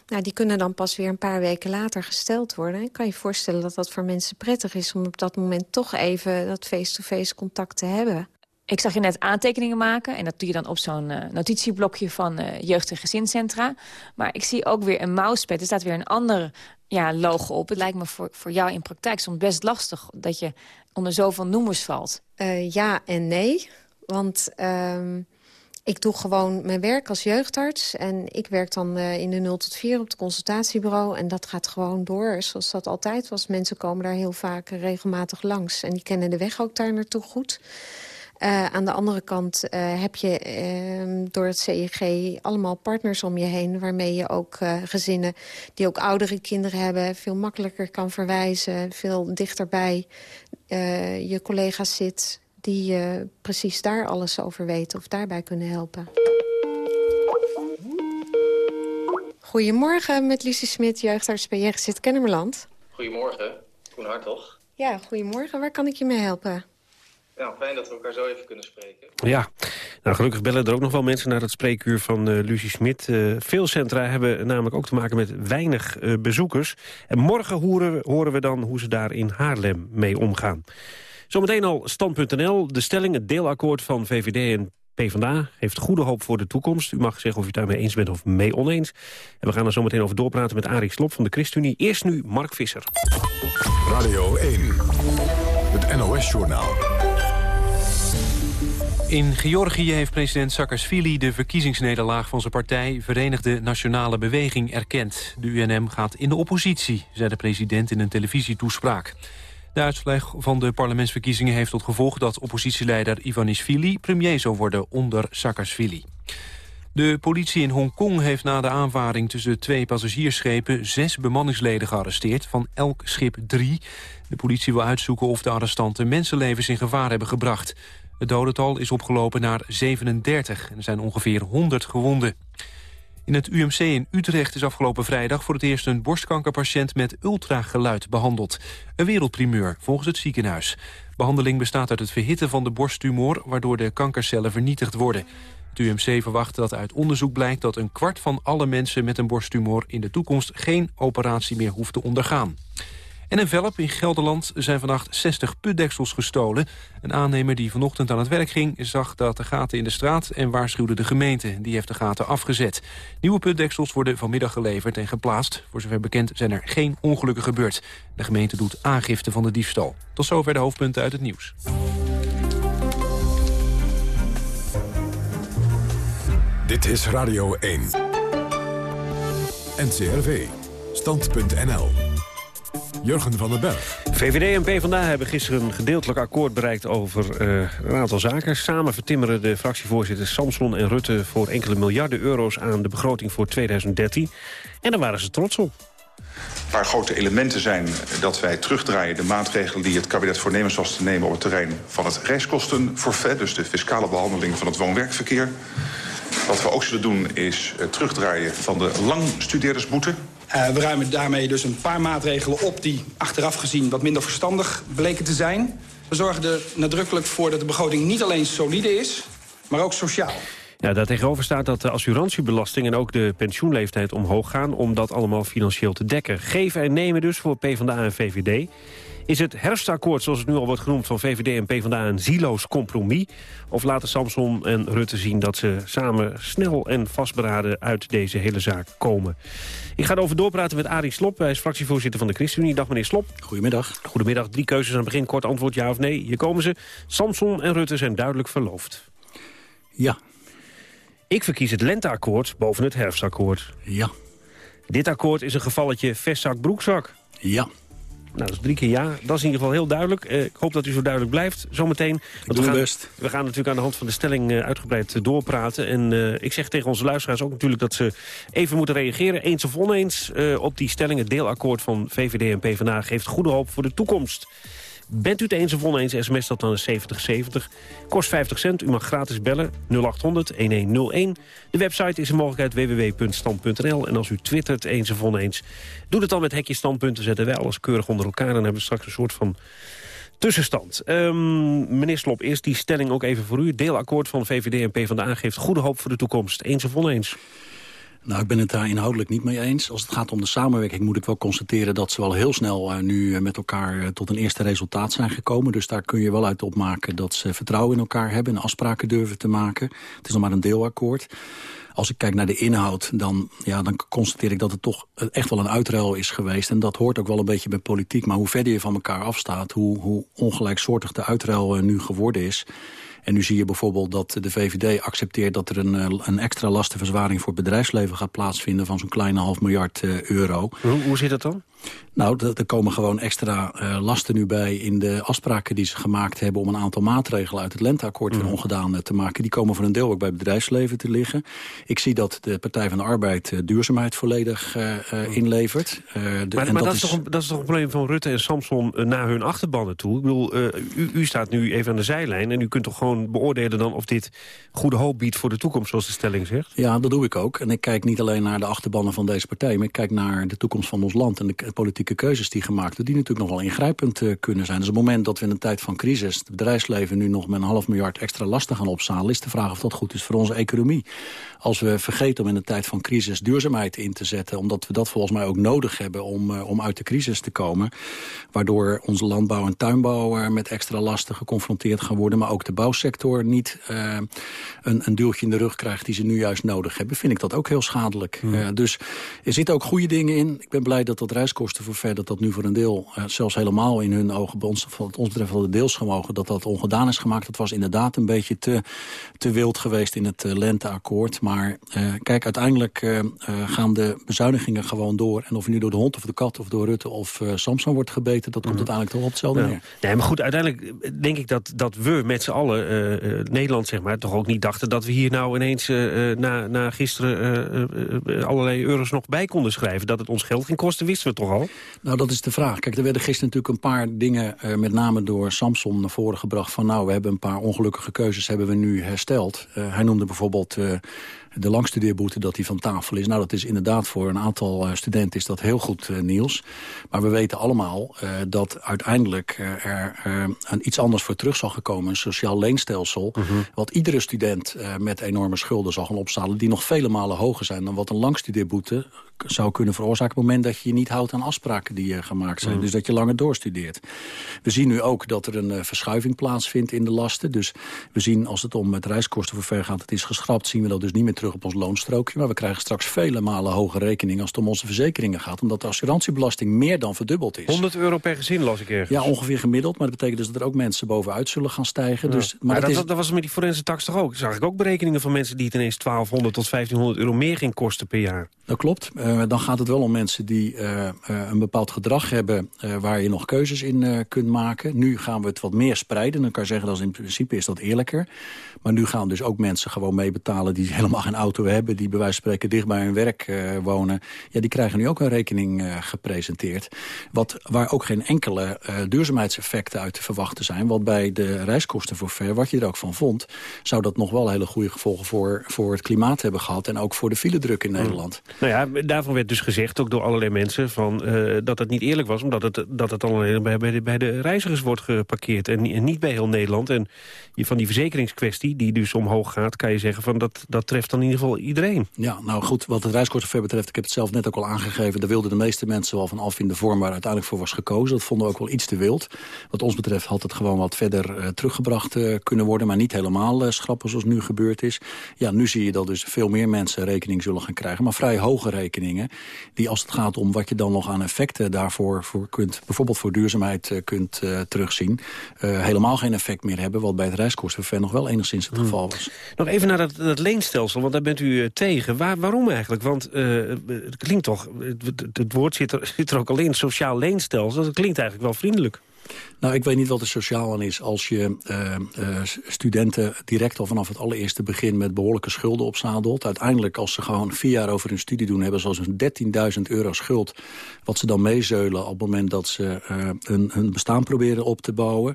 Nou, die kunnen dan pas weer een paar weken later gesteld worden. Ik kan je voorstellen dat dat voor mensen prettig is... om op dat moment toch even dat face-to-face -face contact te hebben. Ik zag je net aantekeningen maken. En dat doe je dan op zo'n uh, notitieblokje van uh, jeugd- en gezinscentra. Maar ik zie ook weer een mousepad. Er staat weer een ander ja, logo op. Het lijkt me voor, voor jou in praktijk soms best lastig... dat je onder zoveel noemers valt. Uh, ja en nee. Want... Um Ik doe gewoon mijn werk als jeugdarts. En ik werk dan uh, in de 0 tot 4 op het consultatiebureau. En dat gaat gewoon door, zoals dat altijd was. Mensen komen daar heel vaak regelmatig langs. En die kennen de weg ook daar naartoe goed. Uh, aan de andere kant uh, heb je uh, door het CEG allemaal partners om je heen... waarmee je ook gezinnen die ook oudere kinderen hebben... veel makkelijker kan verwijzen, veel dichterbij je collega's zit... die precies daar alles over weten of daarbij kunnen helpen. Goedemorgen met Lucie Smit, jeugdarts bij JGZ Kennemerland. Goedemorgen, Koen Hartog. Ja, goedemorgen. Waar kan ik je mee helpen? Ja, fijn dat we elkaar zo even kunnen spreken. Ja, nou, gelukkig bellen er ook nog wel mensen naar het spreekuur van uh, Lucie Smit. Uh, veel centra hebben namelijk ook te maken met weinig uh, bezoekers. En morgen horen we, horen we dan hoe ze daar in Haarlem mee omgaan. Zometeen al stand.nl, de stelling, het deelakkoord van VVD en PvdA heeft goede hoop voor de toekomst. U mag zeggen of u het daarmee eens bent of mee oneens. En we gaan er zo meteen over doorpraten met Arie Slop van de ChristenUnie. Eerst nu Mark Visser. Radio 1, het NOS-journaal. In Georgië heeft president Saakashvili de verkiezingsnederlaag van zijn partij Verenigde Nationale Beweging erkend. De UNM gaat in de oppositie, zei de president in een televisietoespraak. De uitslag van de parlementsverkiezingen heeft tot gevolg dat oppositieleider Ivanishvili premier zou worden onder Saakashvili. De politie in Hongkong heeft na de aanvaring tussen twee passagiersschepen zes bemanningsleden gearresteerd, van elk schip drie. De politie wil uitzoeken of de arrestanten mensenlevens in gevaar hebben gebracht. Het dodental is opgelopen naar 37 en er zijn ongeveer 100 gewonden. In het UMC in Utrecht is afgelopen vrijdag voor het eerst een borstkankerpatiënt met ultrageluid behandeld. Een wereldprimeur volgens het ziekenhuis. Behandeling bestaat uit het verhitten van de borsttumor waardoor de kankercellen vernietigd worden. Het UMC verwacht dat uit onderzoek blijkt dat een kwart van alle mensen met een borsttumor in de toekomst geen operatie meer hoeft te ondergaan. En in Velp in Gelderland zijn vannacht 60 putdeksels gestolen. Een aannemer die vanochtend aan het werk ging... zag dat de gaten in de straat en waarschuwde de gemeente. Die heeft de gaten afgezet. Nieuwe putdeksels worden vanmiddag geleverd en geplaatst. Voor zover bekend zijn er geen ongelukken gebeurd. De gemeente doet aangifte van de diefstal. Tot zover de hoofdpunten uit het nieuws. Dit is Radio 1. NCRV. Stand.nl. Jurgen van den Berg. VVD en PvdA hebben gisteren een gedeeltelijk akkoord bereikt over uh, een aantal zaken. Samen vertimmeren de fractievoorzitters Samson en Rutte voor enkele miljarden euro's aan de begroting voor 2013. En daar waren ze trots op. Een paar grote elementen zijn dat wij terugdraaien de maatregelen die het kabinet voornemens was te nemen op het terrein van het reiskostenforfait, dus de fiscale behandeling van het woon-werkverkeer. Wat we ook zullen doen is uh, terugdraaien van de langstudeerdersboete. Uh, we ruimen daarmee dus een paar maatregelen op die achteraf gezien wat minder verstandig bleken te zijn. We zorgen er nadrukkelijk voor dat de begroting niet alleen solide is, maar ook sociaal. Ja, daartegenover staat dat de assurantiebelasting en ook de pensioenleeftijd omhoog gaan... om dat allemaal financieel te dekken. Geven en nemen dus voor PvdA en VVD. Is het herfstakkoord, zoals het nu al wordt genoemd... van VVD en PvdA een zieloos compromis? Of laten Samson en Rutte zien dat ze samen snel en vastberaden... uit deze hele zaak komen? Ik ga erover doorpraten met Arie Slop. Hij is fractievoorzitter van de ChristenUnie. Dag meneer Slop. Goedemiddag. Goedemiddag. Drie keuzes aan het begin. Kort antwoord ja of nee. Hier komen ze. Samson en Rutte zijn duidelijk verloofd. Ja. Ik verkies het lenteakkoord boven het herfstakkoord. Ja. Dit akkoord is een gevalletje vestzak-broekzak. Ja. Nou, dat is drie keer ja. Dat is in ieder geval heel duidelijk. Uh, ik hoop dat u zo duidelijk blijft zometeen. we, gaan, best. we gaan natuurlijk aan de hand van de stelling uh, uitgebreid uh, doorpraten. En ik zeg tegen onze luisteraars ook natuurlijk dat ze even moeten reageren. Eens of oneens op die stelling. Het deelakkoord van VVD en PvdA geeft goede hoop voor de toekomst. Bent u het eens of oneens, sms dat dan 7070. Kost 50 cent, u mag gratis bellen, 0800-1101. De website is een mogelijkheid www.stand.nl. En als u twittert eens of oneens, doe het dan met hekje standpunten. Zetten wij alles keurig onder elkaar. Dan hebben we straks een soort van tussenstand. Um, meneer Slop, eerst die stelling ook even voor u. Deelakkoord van VVD en PvdA geeft goede hoop voor de toekomst. Eens of oneens? Nou, ik ben het daar inhoudelijk niet mee eens. Als het gaat om de samenwerking moet ik wel constateren... dat ze wel heel snel uh, nu uh, met elkaar uh, tot een eerste resultaat zijn gekomen. Dus daar kun je wel uit opmaken dat ze vertrouwen in elkaar hebben... en afspraken durven te maken. Het is nog maar een deelakkoord. Als ik kijk naar de inhoud, dan, ja, dan constateer ik dat het toch echt wel een uitruil is geweest. En dat hoort ook wel een beetje bij politiek. Maar hoe verder je van elkaar afstaat, hoe, hoe ongelijksoortig de uitruil nu geworden is... En nu zie je bijvoorbeeld dat de VVD accepteert dat er een, een extra lastenverzwaring voor het bedrijfsleven gaat plaatsvinden van zo'n kleine half miljard euro. Hoe, hoe zit dat dan? Nou, er komen gewoon extra uh, lasten nu bij in de afspraken die ze gemaakt hebben... om een aantal maatregelen uit het lenteakkoord weer ongedaan uh, te maken. Die komen voor een deel ook bij het bedrijfsleven te liggen. Ik zie dat de Partij van de Arbeid uh, duurzaamheid volledig inlevert. De, maar, maar dat, is... Toch een, dat is toch een probleem van Rutte en Samson naar hun achterbannen toe? Ik bedoel, u, u, staat nu even aan de zijlijn... en u kunt toch gewoon beoordelen dan of dit goede hoop biedt voor de toekomst... zoals de stelling zegt? Ja, dat doe ik ook. En ik kijk niet alleen naar de achterbannen van deze partij... maar ik kijk naar de toekomst van ons land en de politieke keuzes die gemaakt worden... die natuurlijk nog wel ingrijpend uh, kunnen zijn. Dus op het moment dat we in een tijd van crisis... het bedrijfsleven nu nog met een half miljard extra lasten gaan opzalen... is de vraag of dat goed is voor onze economie. Als we vergeten om in een tijd van crisis duurzaamheid in te zetten... omdat we dat volgens mij ook nodig hebben om, uh, om uit de crisis te komen... waardoor onze landbouw en tuinbouw met extra lasten geconfronteerd gaan worden... maar ook de bouwsector niet een, een duwtje in de rug krijgt... die ze nu juist nodig hebben, vind ik dat ook heel schadelijk. Dus er zitten ook goede dingen in. Ik ben blij dat dat reiskosten voor ver... dat dat nu voor een deel, uh, zelfs helemaal in hun ogen... bij ons, wat ons betreft de deels gemogen, dat dat ongedaan is gemaakt. Dat was inderdaad een beetje te, te wild geweest in het uh, lenteakkoord. Maar uh, kijk, uiteindelijk gaan de bezuinigingen gewoon door. En of je nu door de hond of de kat of door Rutte of Samson wordt gebeten... dat komt mm. uiteindelijk toch op hetzelfde ja. neer. Nee, maar goed, uiteindelijk denk ik dat, dat we met z'n allen, Nederland zeg maar... toch ook niet dachten dat we hier nou ineens na, na gisteren... allerlei euro's nog bij konden schrijven. Dat het ons geld ging kosten, wisten we toch Nou, dat is de vraag. Kijk, er werden gisteren natuurlijk een paar dingen... Uh, met name door Samson naar voren gebracht... van nou, we hebben een paar ongelukkige keuzes hebben we nu hersteld. Uh, hij noemde bijvoorbeeld... De langstudeerboete dat die van tafel is. Nou, dat is inderdaad voor een aantal uh, studenten is dat heel goed uh, nieuws. Maar we weten allemaal uh, dat uiteindelijk er een iets anders voor terug zal gekomen. Een sociaal leenstelsel. -hmm. Wat iedere student met enorme schulden zal gaan opstalen. Die nog vele malen hoger zijn dan wat een langstudeerboete zou kunnen veroorzaken... op het moment dat je je niet houdt aan afspraken die gemaakt zijn. Mm. Dus dat je langer doorstudeert. We zien nu ook dat er een verschuiving plaatsvindt in de lasten. Dus we zien als het om het reiskosten voor ver gaat... het is geschrapt, zien we dat dus niet meer terug op ons loonstrookje. Maar we krijgen straks vele malen hoge rekening als het om onze verzekeringen gaat. Omdat de assurantiebelasting meer dan verdubbeld is. 100 euro per gezin las ik ergens. Ja, ongeveer gemiddeld. Maar dat betekent dus dat er ook mensen bovenuit zullen gaan stijgen. Ja. Dus, maar, maar dat, is... dat, was met die forense tax toch ook? Zag ik ook berekeningen van mensen die het ineens 1200 tot 1500 euro meer ging kosten per jaar. Dat klopt. Uh, dan gaat het wel om mensen die uh, uh, een bepaald gedrag hebben... waar je nog keuzes in kunt maken. Nu gaan we het wat meer spreiden. Dan kan je zeggen dat in principe is dat eerlijker. Maar nu gaan dus ook mensen gewoon meebetalen... die helemaal geen auto hebben... die bij wijze van spreken dicht bij hun werk wonen... Ja, die krijgen nu ook een rekening gepresenteerd. Wat, waar ook geen enkele duurzaamheidseffecten uit te verwachten zijn. Want bij de reiskosten voor ver, wat je er ook van vond... zou dat nog wel hele goede gevolgen voor, voor het klimaat hebben gehad... en ook voor de file druk in Nederland. Nou ja, daarvan werd dus gezegd, ook door allerlei mensen... Van, dat het niet eerlijk was, omdat het, dat het alleen bij, bij, de, bij de reizigers wordt geparkeerd... En, en, niet bij heel Nederland. En van die verzekeringskwestie, die dus omhoog gaat... kan je zeggen, van dat, dat treft in ieder geval iedereen. Ja, nou goed, wat het reiskostenver betreft... ik heb het zelf net ook al aangegeven... daar wilden de meeste mensen wel van af in de vorm waar uiteindelijk voor was gekozen. Dat vonden we ook wel iets te wild. Wat ons betreft had het gewoon wat verder uh, teruggebracht uh, kunnen worden... maar niet helemaal schrappen zoals nu gebeurd is. Ja, nu zie je dat dus veel meer mensen rekening zullen gaan krijgen... maar vrij hoge rekeningen. Die als het gaat om wat je dan nog aan effecten daarvoor voor kunt... bijvoorbeeld voor duurzaamheid kunt terugzien... Helemaal geen effect meer hebben... wat bij het reiskostenverver nog wel enigszins het hmm. geval was. Nog even naar dat, dat leenstelsel, want daar bent u tegen. Waar, waarom eigenlijk? Want het klinkt toch... Het, woord zit er, ook al in, sociaal leenstelsel. Dat klinkt eigenlijk wel vriendelijk. Nou, ik weet niet wat er sociaal aan is als je uh, uh, studenten direct al vanaf het allereerste begin met behoorlijke schulden opzadelt. Uiteindelijk, als ze gewoon vier jaar over hun studie doen, hebben ze als een 13.000 euro schuld. Wat ze dan meezeulen op het moment dat ze uh, hun, hun, bestaan proberen op te bouwen.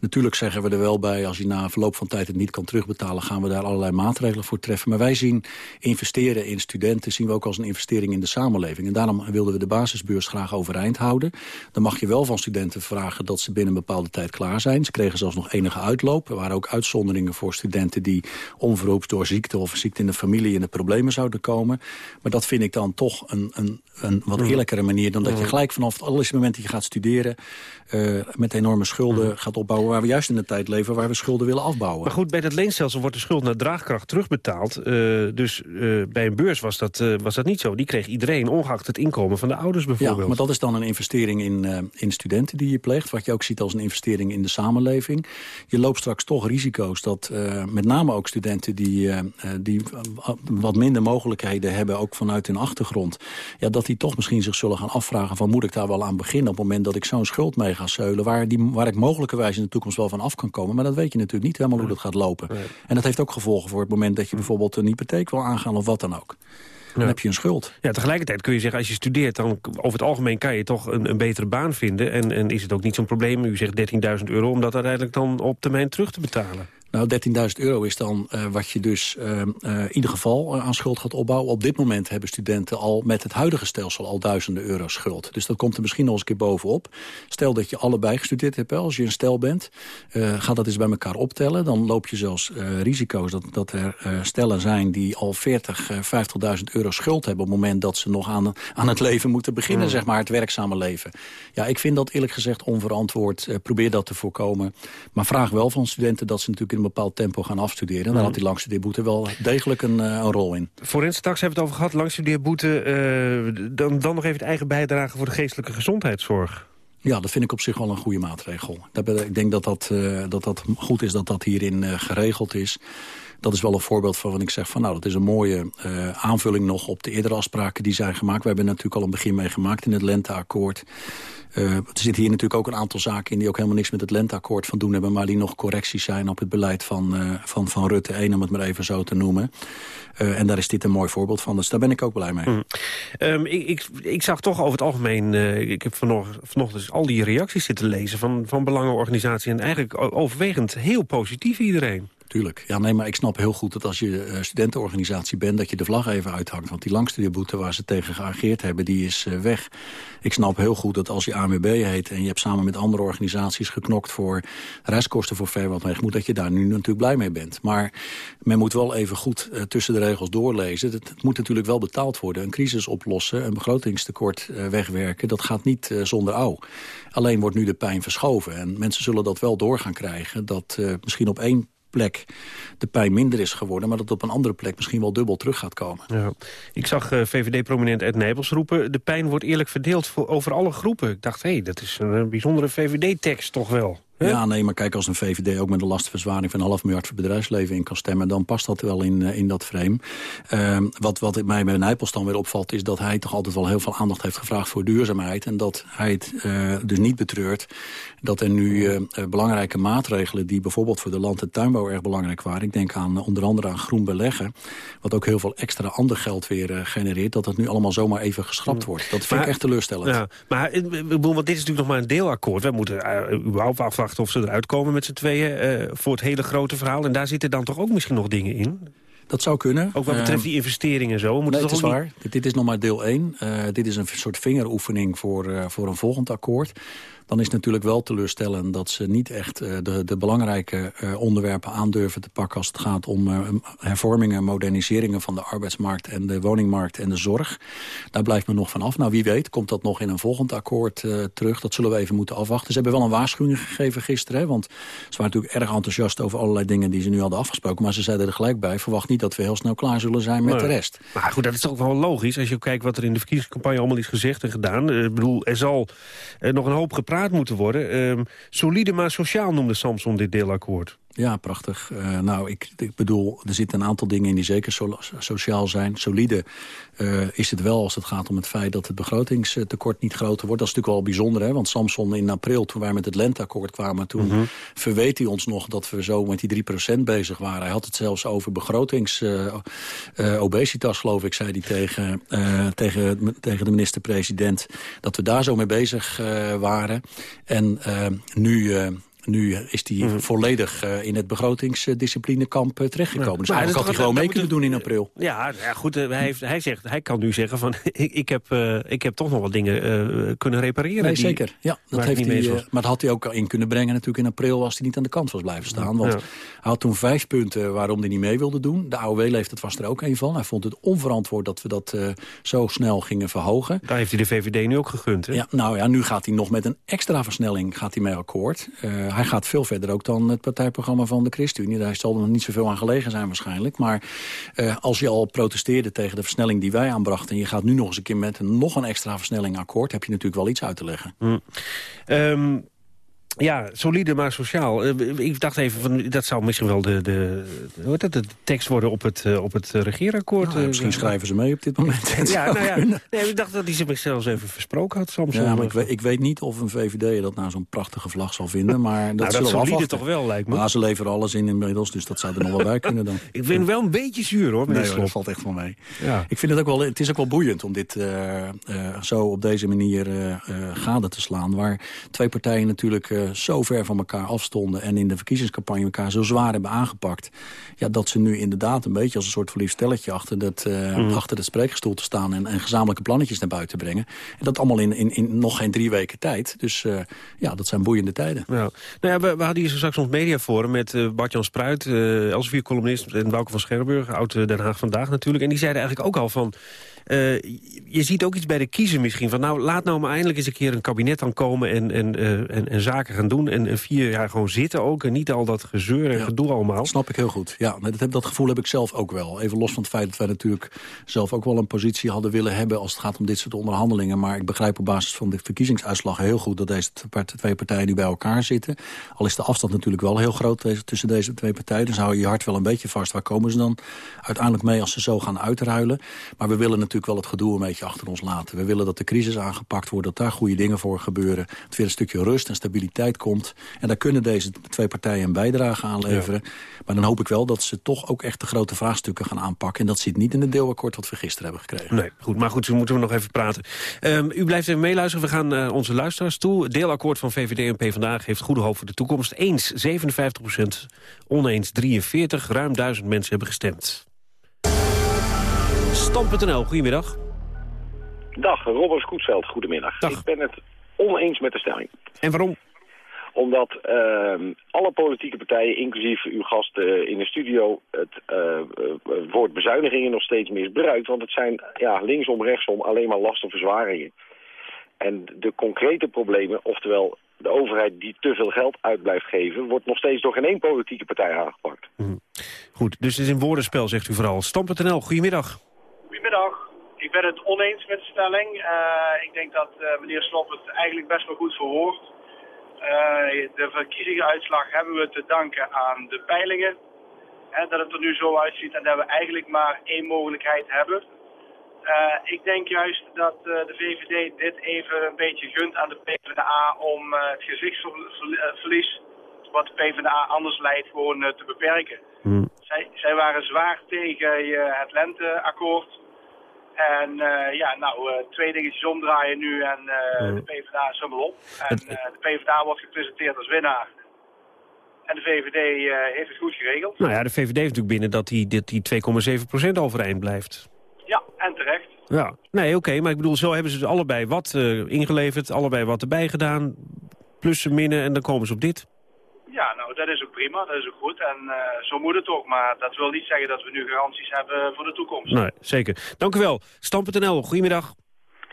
Natuurlijk zeggen we er wel bij, als je na verloop van tijd het niet kan terugbetalen, gaan we daar allerlei maatregelen voor treffen. Maar wij zien investeren in studenten, zien we ook als een investering in de samenleving. En daarom wilden we de basisbeurs graag overeind houden. Dan mag je wel van studenten vragen dat ze binnen een bepaalde tijd klaar zijn. Ze kregen zelfs nog enige uitloop. Er waren ook uitzonderingen voor studenten die onverhoops door ziekte of ziekte in de familie in de problemen zouden komen. Maar dat vind ik dan toch een, een, een wat eerlijkere manier dan dat je gelijk vanaf het allereerste moment dat je gaat studeren uh, met enorme schulden gaat opbouwen... waar we juist in de tijd leven waar we schulden willen afbouwen. Maar goed, bij dat leenstelsel wordt de schuld naar draagkracht terugbetaald. Uh, dus uh, bij een beurs was dat, was dat niet zo. Die kreeg iedereen, ongeacht het inkomen van de ouders bijvoorbeeld. Ja, maar dat is dan een investering in, in studenten die je pleegt... wat je ook ziet als een investering in de samenleving. Je loopt straks toch risico's dat met name ook studenten die, die wat minder mogelijkheden hebben, ook vanuit hun achtergrond, ja, dat die toch misschien zich zullen gaan afvragen van moet ik daar wel aan beginnen op het moment dat ik zo'n schuld mee zeulen, waar, die, waar ik mogelijkerwijs in de toekomst wel van af kan komen. Maar dat weet je natuurlijk niet helemaal hoe dat gaat lopen. En dat heeft ook gevolgen voor het moment dat je bijvoorbeeld een hypotheek wil aangaan of wat dan ook. Dan heb je een schuld. Ja, tegelijkertijd kun je zeggen, als je studeert... dan over het algemeen kan je toch een, een betere baan vinden. En, en is het ook niet zo'n probleem, u zegt 13.000 euro... om dat uiteindelijk dan op termijn terug te betalen? Nou, 13.000 euro is dan uh, wat je dus uh, uh, in ieder geval aan schuld gaat opbouwen. Op dit moment hebben studenten al met het huidige stelsel al duizenden euro schuld. Dus dat komt er misschien nog eens een keer bovenop. Stel dat je allebei gestudeerd hebt, als je een stel bent. ga dat eens bij elkaar optellen. Dan loop je zelfs risico's dat, dat er stellen zijn die al 40, 50.000 euro schuld hebben... op het moment dat ze nog aan, aan het leven moeten beginnen, mm. zeg maar, het werkzame leven. Ja, ik vind dat eerlijk gezegd onverantwoord. probeer dat te voorkomen. Maar vraag wel van studenten dat ze natuurlijk een bepaald tempo gaan afstuderen. Dan mhm. had die langstudeerboete wel degelijk een, eh, een rol in. Voor straks hebben we het over gehad, langstudeerboete. Uh, dan, dan nog even de eigen bijdrage voor de geestelijke gezondheidszorg. Ja, dat vind ik op zich wel een goede maatregel. Ik denk dat dat, uh, dat, dat goed is dat dat hierin uh, geregeld is. Dat is wel een voorbeeld van wat ik zeg van nou, dat is een mooie uh, aanvulling nog op de eerdere afspraken die zijn gemaakt. We hebben natuurlijk al een begin mee gemaakt in het lenteakkoord. Uh, er zitten hier natuurlijk ook een aantal zaken in... die ook helemaal niks met het lenteakkoord van doen hebben... maar die nog correcties zijn op het beleid van, uh, van, van Rutte 1... om het maar even zo te noemen. En daar is dit een mooi voorbeeld van. Dus daar ben ik ook blij mee. Mm. Um, ik, ik, ik, zag toch over het algemeen... ik heb vanochtend, dus al die reacties zitten lezen... van, van belangenorganisatie en eigenlijk overwegend heel positief iedereen tuurlijk. Ja, nee, maar ik snap heel goed dat als je uh, studentenorganisatie bent... dat je de vlag even uithangt. Want die langstudeerboete waar ze tegen geageerd hebben, die is uh, weg. Ik snap heel goed dat als je AMB heet... en je hebt samen met andere organisaties geknokt voor reiskosten voor ver wat moet dat je daar nu natuurlijk blij mee bent. Maar men moet wel even goed uh, tussen de regels doorlezen. Het, het, moet natuurlijk wel betaald worden. Een crisis oplossen, een begrotingstekort wegwerken... dat gaat niet zonder ouw. Alleen wordt nu de pijn verschoven. En mensen zullen dat wel door gaan krijgen. Dat misschien op één plek de pijn minder is geworden... maar dat op een andere plek misschien wel dubbel terug gaat komen. Ja. Ik zag uh, VVD-prominent Ed Nijbels roepen... de pijn wordt eerlijk verdeeld voor, over alle groepen. Ik dacht, hé, hey, dat is een bijzondere VVD-tekst toch wel. Ja, nee, maar kijk, als een VVD ook met een lastenverzwaring van een half miljard voor bedrijfsleven in kan stemmen, dan past dat wel in, uh, in dat frame. Uh, wat, wat mij bij Nijpels dan weer opvalt, is dat hij toch altijd wel heel veel aandacht heeft gevraagd voor duurzaamheid. En dat hij het uh, dus niet betreurt dat er nu uh, belangrijke maatregelen die bijvoorbeeld voor de land- en tuinbouw erg belangrijk waren. Ik denk aan onder andere aan groen beleggen, wat ook heel veel extra ander geld weer genereert, dat dat nu allemaal zomaar even geschrapt wordt. Dat vind ik echt teleurstellend. Ja, maar ik bedoel, want dit is natuurlijk nog maar een deelakkoord. We moeten überhaupt afwachten of ze eruit komen met z'n tweeën uh, voor het hele grote verhaal. En daar zitten dan toch ook misschien nog dingen in? Dat zou kunnen. Ook wat betreft ehm, die investeringen en zo. Moet nee, het is waar. Dit, is nog maar deel 1. Uh, eh, dit is een soort vingeroefening voor, uh, voor een volgend akkoord dan is het natuurlijk wel teleurstellend dat ze niet echt uh, de, de belangrijke uh, onderwerpen aandurven te pakken als het gaat om uh, hervormingen en moderniseringen van de arbeidsmarkt en de woningmarkt en de zorg. Daar blijft men nog van af. Nou, wie weet komt dat nog in een volgend akkoord terug. Dat zullen we even moeten afwachten. Ze hebben wel een waarschuwing gegeven gisteren, hè, want ze waren natuurlijk erg enthousiast over allerlei dingen die ze nu hadden afgesproken. Maar ze zeiden er gelijk bij, verwacht niet dat we heel snel klaar zullen zijn met de rest. Maar goed, dat is toch wel logisch als je kijkt wat er in de verkiezingscampagne allemaal is gezegd en gedaan. Ik bedoel, er zal nog een hoop gepraat moeten worden. Um, solide maar sociaal noemde Samson dit deelakkoord. Ja, prachtig. Uh, nou, ik, ik bedoel, er zitten een aantal dingen in die zeker so sociaal zijn. Solide uh, is het wel als het gaat om het feit dat het begrotingstekort niet groter wordt. Dat is natuurlijk wel bijzonder, hè? want Samson in april, toen wij met het lenteakkoord kwamen... toen mm -hmm. verweet hij ons nog dat we zo met die 3% bezig waren. Hij had het zelfs over begrotings... Uh, obesitas, geloof ik, zei hij tegen, tegen, tegen de minister-president... dat we daar zo mee bezig waren. En nu nu is hij mhm. volledig uh, in het begrotingsdisciplinekamp uh, terechtgekomen. dus eigenlijk had hij gewoon mee kunnen doen in april. Ja, ja goed, uh, hij, heeft, hij, zegt, hij kan nu zeggen van... ik, ik, heb, ik heb toch nog wat dingen kunnen repareren. Nee, die, zeker. Ja, dat heeft hij, maar dat had hij ook in kunnen brengen natuurlijk in april... als hij niet aan de kant was blijven staan. Want hij had toen vijf punten waarom hij niet mee wilde doen. De AOW-leeftijd was er ook een van. Hij vond het onverantwoord dat we dat zo snel gingen verhogen. Daar heeft hij de VVD nu ook gegund, hè? Ja, nou ja, nu gaat hij nog met een extra versnelling gaat hij mee akkoord hij gaat veel verder ook dan het partijprogramma van de ChristenUnie. Daar zal er nog niet zoveel aan gelegen zijn waarschijnlijk. Maar uh, als je al protesteerde tegen de versnelling die wij aanbrachten... en je gaat nu nog eens een keer met nog een extra versnelling akkoord... heb je natuurlijk wel iets uit te leggen. Mm. Um, Ja, solide maar sociaal. Uh, ik dacht even, van, dat zou misschien wel de, de, hoe heet het, de tekst worden op het, uh, op het regeerakkoord. Nou, misschien schrijven ze mee op dit moment. ja, nou ja, nee, ik dacht dat hij zich zelfs even versproken had. Soms ja, maar ik weet, ik, weet, niet of een VVD dat nou zo'n prachtige vlag zal vinden. Maar dat, nou, dat solide toch wel, lijkt me. Maar ze leveren alles in inmiddels, dus dat zou er nog wel bij kunnen dan. ik vind wel een beetje zuur, hoor, Nee, hoor, dat valt echt van mee. Ja. Ik vind het ook wel, het is ook wel boeiend om dit uh, zo op deze manier gade te slaan. Waar twee partijen natuurlijk zo ver van elkaar afstonden... en in de verkiezingscampagne elkaar zo zwaar hebben aangepakt... Ja, dat ze nu inderdaad een beetje als een soort verliefd stelletje... achter het, uh, mm. achter spreekgestoel te staan en, en, gezamenlijke plannetjes naar buiten brengen. En dat allemaal in, in, in nog geen drie weken tijd. Dus uh, ja, dat zijn boeiende tijden. Ja. Nou ja, we, we hadden hier straks ons mediaforum met Bart-Jan Spruit... Uh, Elsevier-columnist en Bouke van Scherburg, oud Den Haag Vandaag natuurlijk. En die zeiden eigenlijk ook al van... Uh, je ziet ook iets bij de kiezer misschien. Van nou, laat nou maar eindelijk eens een keer een kabinet dan komen en, en, uh, en, en, zaken gaan doen. En, en, vier jaar gewoon zitten ook. En niet al dat gezeur en ja, gedoe allemaal. Dat snap ik heel goed. Ja, dat, dat gevoel heb ik zelf ook wel. Even los van het feit dat wij natuurlijk zelf ook wel een positie hadden willen hebben... als het gaat om dit soort onderhandelingen. Maar ik begrijp op basis van de verkiezingsuitslag heel goed... dat deze twee partijen nu bij elkaar zitten. Al is de afstand natuurlijk wel heel groot tussen deze twee partijen. Dus hou je je hart wel een beetje vast. Waar komen ze dan uiteindelijk mee als ze zo gaan uitruilen? Maar we willen natuurlijk wel het gedoe een beetje achter ons laten. We willen dat de crisis aangepakt wordt, dat daar goede dingen voor gebeuren. Dat weer een stukje rust en stabiliteit komt. En daar kunnen deze twee partijen een bijdrage aan leveren. Maar dan hoop ik wel dat ze toch ook echt de grote vraagstukken gaan aanpakken. En dat zit niet in het deelakkoord wat we gisteren hebben gekregen. Nee, goed. Maar goed, zo moeten we nog even praten. Um, u blijft even meeluisteren. We gaan uh, onze luisteraars toe. Het deelakkoord van VVD en PvdA heeft goede hoop voor de toekomst. Eens 57 procent, oneens 43. Ruim duizend mensen hebben gestemd. Stand.nl, goedemiddag. Dag, Robert Koetveld, goedemiddag. Dag. Ik ben het oneens met de stelling. En waarom? Omdat uh, alle politieke partijen, inclusief uw gast uh, in de studio, het uh, woord bezuinigingen nog steeds misbruikt. Want het zijn ja, linksom, rechtsom alleen maar lastenverzwaringen. En de concrete problemen, oftewel de overheid die te veel geld uit blijft geven... wordt nog steeds door geen één politieke partij aangepakt. Mm. Goed, dus het is een woordenspel, zegt u vooral. Stam.nl, goedemiddag. Ik ben het oneens met de stelling. Uh, ik denk dat uh, meneer Slop het eigenlijk best wel goed verwoordt. Uh, de verkiezingsuitslag hebben we te danken aan de peilingen. Hè, dat het er nu zo uitziet en dat we eigenlijk maar één mogelijkheid hebben. ik denk juist dat de VVD dit even een beetje gunt aan de PvdA om het gezichtsverlies wat de PvdA anders leidt gewoon te beperken. Mm. Zij, zij, waren zwaar tegen het lenteakkoord. En uh, ja, nou, uh, twee dingetjes omdraaien nu en uh, mm. de PvdA is helemaal op. En de PvdA wordt gepresenteerd als winnaar. En de VVD heeft het goed geregeld. Nou ja, de VVD heeft natuurlijk binnen dat die, die 2,7% overeind blijft. Ja, en terecht. Ja, nee, oké, okay, maar ik bedoel, zo hebben ze allebei wat ingeleverd, allebei wat erbij gedaan, plussen, minnen en dan komen ze op dit. Ja, nou dat is ook prima, dat is ook goed en uh, zo moet het ook. Maar dat wil niet zeggen dat we nu garanties hebben voor de toekomst. Nee, zeker. Dank u wel. Stam.nl, goedemiddag.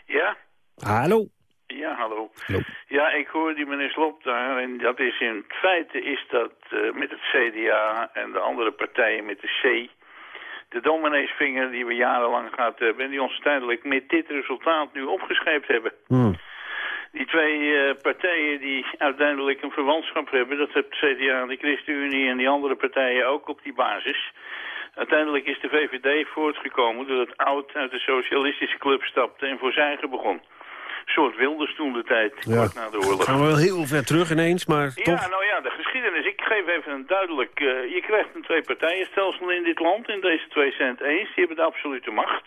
Ja? Hallo. Ja, hallo. hallo. Ja, ik hoor die meneer Slop daar en dat is in feite is dat uh, met het CDA en de andere partijen met de C... de domineesvinger die we jarenlang gehad hebben... en die ons tijdelijk met dit resultaat nu opgescheept hebben. Hmm die twee uh, partijen die uiteindelijk een verwantschap hebben... dat het CDA, de ChristenUnie en die andere partijen ook op die basis... Uiteindelijk is de VVD voortgekomen doordat Oud uit de socialistische club stapte en voor zijn eigen begon. Een soort wilde toen de tijd, ja. kort na de oorlog. Gaan we wel heel ver terug ineens, maar ja, toch... nou ja, de geschiedenis. Ik geef even een duidelijk... Uh, je krijgt een twee-partijenstelsel in dit land, in deze twee cent eens. Die hebben de absolute macht.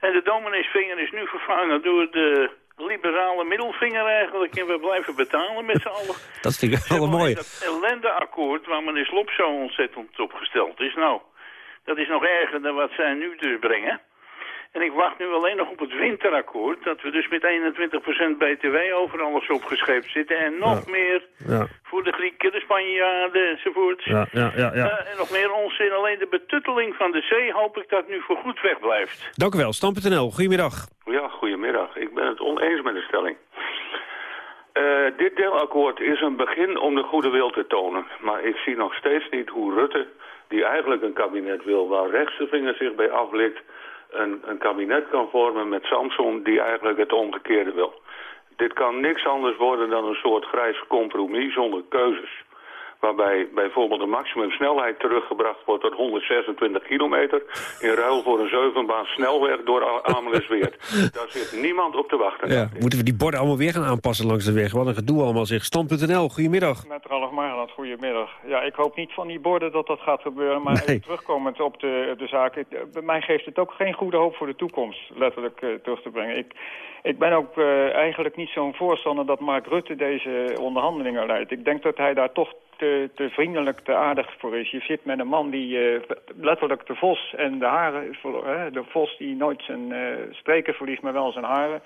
En de domineesvinger is nu vervangen door de liberale middelvinger eigenlijk. En we blijven betalen met z'n allen. Dat is natuurlijk wel mooi. Dat ellendeakkoord waar meneer Slop zo ontzettend op gesteld is. Nou, dat is nog erger dan wat zij nu dus brengen. En ik wacht nu alleen nog op het winterakkoord. Dat we dus met 21% btw over alles opgescheept zitten. En nog ja. meer ja. Enzovoort. Ja, ja, ja, ja. Uh, en nog meer onzin. Alleen de betutteling van de zee hoop ik dat nu voor goed wegblijft. Dank u wel. Stam.nl, goedemiddag. Ja, goedemiddag. Ik ben het oneens met de stelling. Uh, dit deelakkoord is een begin om de goede wil te tonen. Maar ik zie nog steeds niet hoe Rutte, die eigenlijk een kabinet wil... waar rechtse vinger zich bij aflikt een, een kabinet kan vormen met Samson die eigenlijk het omgekeerde wil. Dit kan niks anders worden dan een soort grijs compromis zonder keuzes. Waarbij bijvoorbeeld de maximumsnelheid teruggebracht wordt tot 126 kilometer. In ruil voor een zevenbaan snelweg door Amelisweert. Daar zit niemand op te wachten. Ja, moeten we die borden allemaal weer gaan aanpassen langs de weg? Wat een gedoe allemaal zeg. Stand.nl, goedemiddag. Met Ralf Marland, goedemiddag. Ja, ik hoop niet van die borden dat dat gaat gebeuren. Maar even terugkomend op de, de zaak. het- Bij mij geeft het ook geen goede hoop voor de toekomst, letterlijk eh, terug te brengen. Ik, ik ben ook eh, eigenlijk niet zo'n voorstander dat Mark Rutte deze onderhandelingen leidt. Ik denk dat hij daar toch te, vriendelijk, te aardig voor is. Je zit met een man die eh, letterlijk de vos en de haren... de vos die nooit zijn eh spreken verliest, maar wel zijn haren.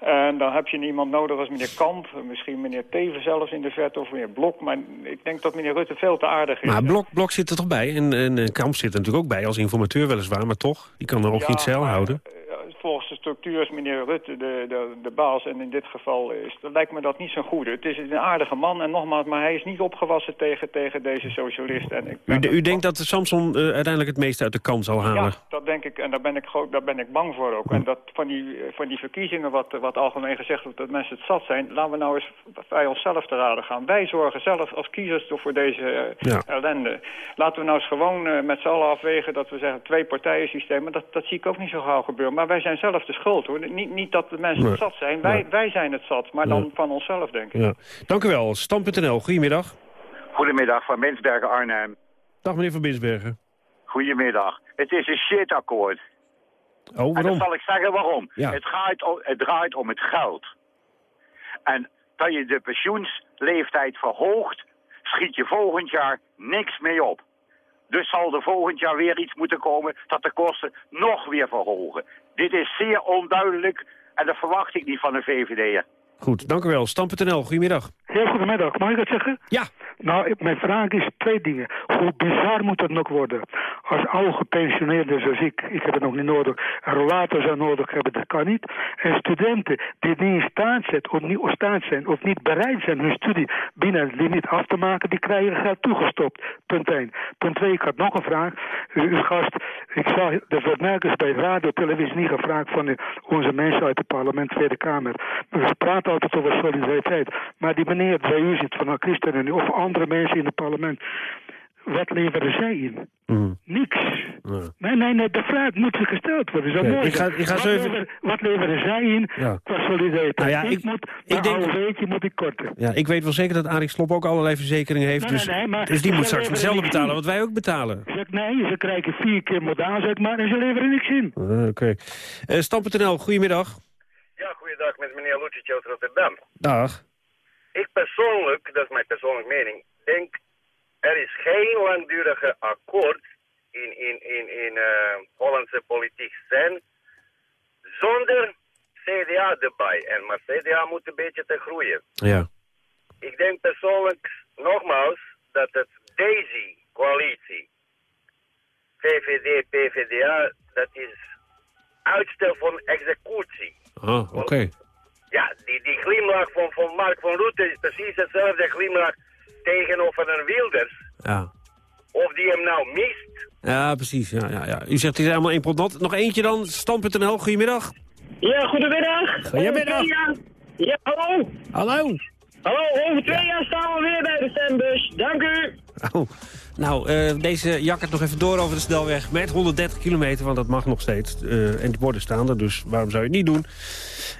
En dan heb je iemand nodig als meneer Kamp, misschien meneer Teven zelfs in de verte of meneer Blok. Maar ik denk dat meneer Rutte veel te aardig is. Maar Blok, Blok zit er toch bij? En, en eh, Kamp zit er natuurlijk ook bij als informateur weliswaar, maar toch? Die kan er ook Ja, niet zeil houden. eh, Volgens de structuur is meneer Rutte de, de, de baas en in dit geval is, lijkt me dat niet zo'n goede. Het is een aardige man en nogmaals, maar hij is niet opgewassen tegen, tegen deze socialist. En ik U, u denkt dat Samson eh, uiteindelijk het meeste uit de kan zal halen? Ja, dat denk ik en daar ben ik, daar ben ik bang voor ook. En dat van die, van die verkiezingen, wat, wat algemeen gezegd wordt, dat mensen het zat zijn, laten we nou eens bij onszelf te raden gaan. Wij zorgen zelf als kiezers toch voor deze eh, Ja. ellende. Laten we nou eens gewoon eh, met z'n allen afwegen dat we zeggen twee partijen systeem, maar dat, dat zie ik ook niet zo gauw gebeuren. Maar wij zijn zelf de schuld hoor. Niet, niet dat de mensen Nee. het zat zijn, wij, wij zijn het zat, maar dan van onszelf denk ik. Ja. Dank u wel. Stand.nl, goedemiddag. Goedemiddag, van Mensbergen Arnhem. Dag meneer Van Binsbergen. Goedemiddag. Het is een shitakkoord. Oh, En waarom? dan zal ik zeggen waarom. Ja. Het, gaat om, het draait om het geld. En dat je de pensioensleeftijd verhoogt, schiet je volgend jaar niks mee op. Dus zal er volgend jaar weer iets moeten komen dat de kosten nog weer verhogen. Dit is zeer onduidelijk en dat verwacht ik niet van een VVD'er. Goed, dank u wel. Stand.nl, goedemiddag. Heel goedemiddag, mag ik dat zeggen? Ja. Nou, mijn vraag is twee dingen. Hoe bizar moet het nog worden? Als oude gepensioneerden zoals ik, ik heb het nog niet nodig, een rollator zou nodig hebben, dat kan niet. En studenten die niet in staat zijn, of niet staat zijn, of niet bereid zijn hun studie binnen het limiet af te maken, die krijgen geld toegestopt. Punt 1. Punt 2, ik had nog een vraag. U, uw gast, ik zag de vermerkers bij radio, televisie niet gevraagd van de- onze mensen uit het parlement, Tweede Kamer. We praten altijd over solidariteit. Maar die meneer die bij u zit van de ChristenUnie of andere mensen in het parlement, wat leveren zij in? Niks. Nee, nee, nee, de vraag moet gesteld worden. Zo mooi. ik ga- ik ga wat, zo even- leveren, wat leveren zij in Ja. qua solidariteit? Nou ja, ik, ik- moet, ik denk- weetje moet ik korten. Ja, ik weet wel zeker dat Arie Slob ook allerlei verzekeringen heeft. Nee, dus, nee, nee, maar dus die moet straks hetzelfde betalen wat wij ook betalen. Zeg, nee, ze krijgen vier keer modaal, zeg maar, en ze leveren niks in. Ah, Oké. Eh, Stam.nl, goedemiddag. Ja, goeiedag met meneer Lucic uit Rotterdam. Dag. Ik persoonlijk, dat is mijn persoonlijke mening, denk er is geen langdurige akkoord in, in, in, in eh, Hollandse politiek zijn zonder CDA erbij. En maar CDA moet een beetje te groeien. Ja. Ik denk persoonlijk, nogmaals, dat het deze coalitie, VVD, PVDA, dat is uitstel van executie. Ah, oké. Ja, die, die glimlach van, van Mark van Rutte is precies hetzelfde glimlach tegenover een Wilders. Ja. Of die hem nou mist. Ja, precies. Ja, ja, ja. U zegt het is helemaal één pot nat. Nog eentje dan. Stam.nl, goedemiddag. Ja, goedemiddag. Goedemiddag. Ja, hallo. Hallo. Hallo, over twee jaar staan we weer bij de stembus. Dank u. Oh. Nou, eh, deze jakkert nog even door over de snelweg met 130 kilometer, want dat mag nog steeds. Eh, en die borden staan er, dus waarom zou je het niet doen?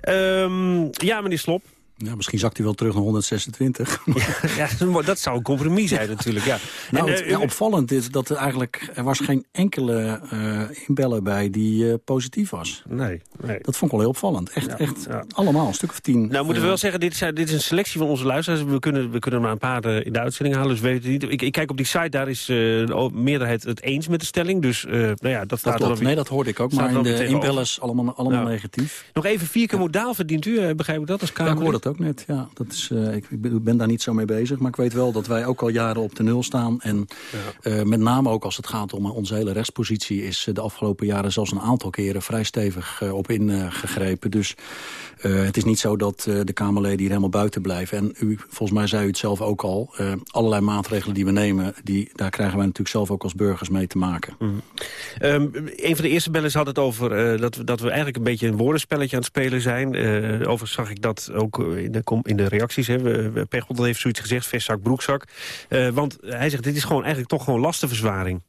Ehm, ja, meneer Slop. Ja, misschien zakt hij wel terug naar 126. Ja, dat zou een compromis zijn natuurlijk, ja. Nou, En, het eh, ja, opvallend is dat er eigenlijk... er was geen enkele eh inbeller bij die positief was. Nee, nee. Dat vond ik wel heel opvallend. Echt, echt allemaal, een stuk of tien. Nou, moeten we eh, wel zeggen, dit is, dit is een selectie van onze luisteraars. We kunnen, we kunnen er maar een paar eh, in de uitzending halen, dus we weten het niet. Ik, ik kijk op die site, daar is eh, de meerderheid het eens met de stelling. Dus eh, nou ja, dat Dat staat klopt. dan Nee, dat hoorde ik ook. Maar in de inbellers allemaal, allemaal Ja. negatief. Nog even vier keer modaal verdient u, eh, begrijp ik dat als Ja, Kamer? ik hoor dat het ook net. Ja, dat is, uh, ik, ik, ben daar niet zo mee bezig. Maar ik weet wel dat wij ook al jaren op de nul staan. En ja. uh, met name ook als het gaat om onze hele restpositie... is de afgelopen jaren zelfs een aantal keren vrij stevig uh, op ingegrepen. Dus het is niet zo dat de Kamerleden hier helemaal buiten blijven. En u, volgens mij zei u het zelf ook al. allerlei maatregelen die we nemen, die, daar krijgen wij natuurlijk zelf ook als burgers mee te maken. Mm. Een van de eerste bellers had het over dat, we, dat we eigenlijk een beetje een woordenspelletje aan het spelen zijn. overigens zag ik dat ook in de, in de reacties. Hè. Heeft zoiets gezegd, vestzak, broekzak. Want hij zegt, dit is gewoon eigenlijk toch gewoon lastenverzwaring.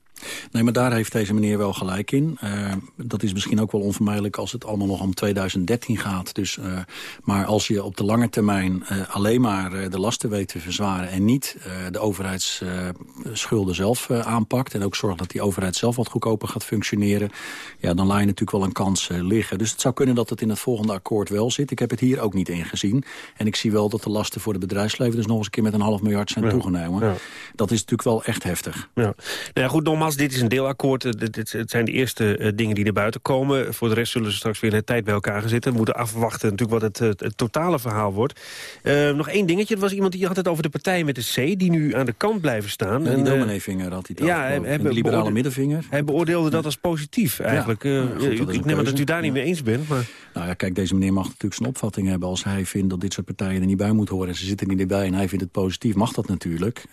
Nee, maar daar heeft deze meneer wel gelijk in. Uh, dat is misschien ook wel onvermijdelijk als het allemaal nog om 2013 gaat. Dus, uh, maar als je op de lange termijn uh, alleen maar de lasten weet te verzwaren... en niet de overheidsschulden zelf aanpakt... en ook zorgt dat die overheid zelf wat goedkoper gaat functioneren... ja, dan laat je natuurlijk wel een kans liggen. Dus het zou kunnen dat het in het volgende akkoord wel zit. Ik heb het hier ook niet in gezien. En ik zie wel dat de lasten voor de bedrijfsleven... dus nog eens een keer met een half miljard zijn ja. toegenomen. Ja. Dat is natuurlijk wel echt heftig. Ja. Nou ja, goed, nogmaals, dit is een deelakkoord. Het zijn de eerste uh, dingen die naar buiten komen. Voor de rest zullen ze straks weer een tijd bij elkaar gaan zitten. We moeten afwachten natuurlijk wat het, het, het totale verhaal wordt. Uh, nog één dingetje. Er was iemand die had het over de partijen met de C... die nu aan de kant blijven staan. En, die domineevinger had hij het ja, over. de liberale middenvinger. Hij beoordeelde dat als positief eigenlijk. Ja, uh, ja, goed, ik neem aan dat u daar niet mee eens bent. Maar... Nou ja, kijk, deze meneer mag natuurlijk zijn opvatting hebben... als hij vindt dat dit soort partijen er niet bij moeten horen. Ze zitten er niet bij en hij vindt het positief. Mag dat natuurlijk.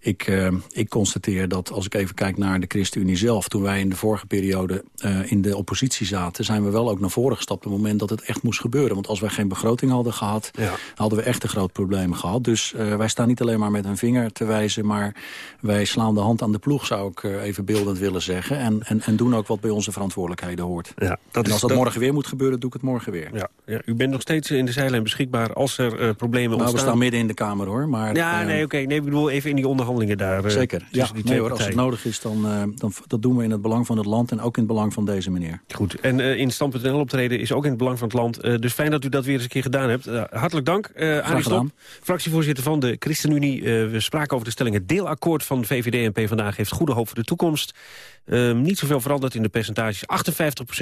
ik, ik constateer dat als ik even kijk naar de ChristenUnie zelf... toen wij in de vorige periode uh, in de oppositie zaten... zijn we wel ook naar voren gestapt op het moment dat het echt moest gebeuren. Want als wij geen begroting hadden gehad... Ja. hadden we echt een groot probleem gehad. Dus uh, wij staan niet alleen maar met een vinger te wijzen... maar wij slaan de hand aan de ploeg, zou ik uh, even beeldend willen zeggen. En, en, en doen ook wat bij onze verantwoordelijkheden hoort. Ja, dat en als dat, dat, morgen weer moet gebeuren, doe ik het morgen weer. Ja, ja. U bent nog steeds in de zijlijn beschikbaar als er problemen nou, ontstaan. we staan midden in de Kamer, hoor. Maar, ja, nee, oké. Okay. Nee, ik bedoel even in die onderhandelingen daar. Zeker. Ja, die nee, hoor, als het nodig is, dan dan, dat doen we in het belang van het land en ook in het belang van deze meneer. Goed, en uh, in Stand.nl optreden is ook in het belang van het land. Uh, dus fijn dat u dat weer eens een keer gedaan hebt. Hartelijk dank, Arie Stop, fractievoorzitter van de ChristenUnie. we spraken over de stelling het deelakkoord van VVD en PvdA heeft goede hoop voor de toekomst. Um, niet zoveel veranderd in de percentages.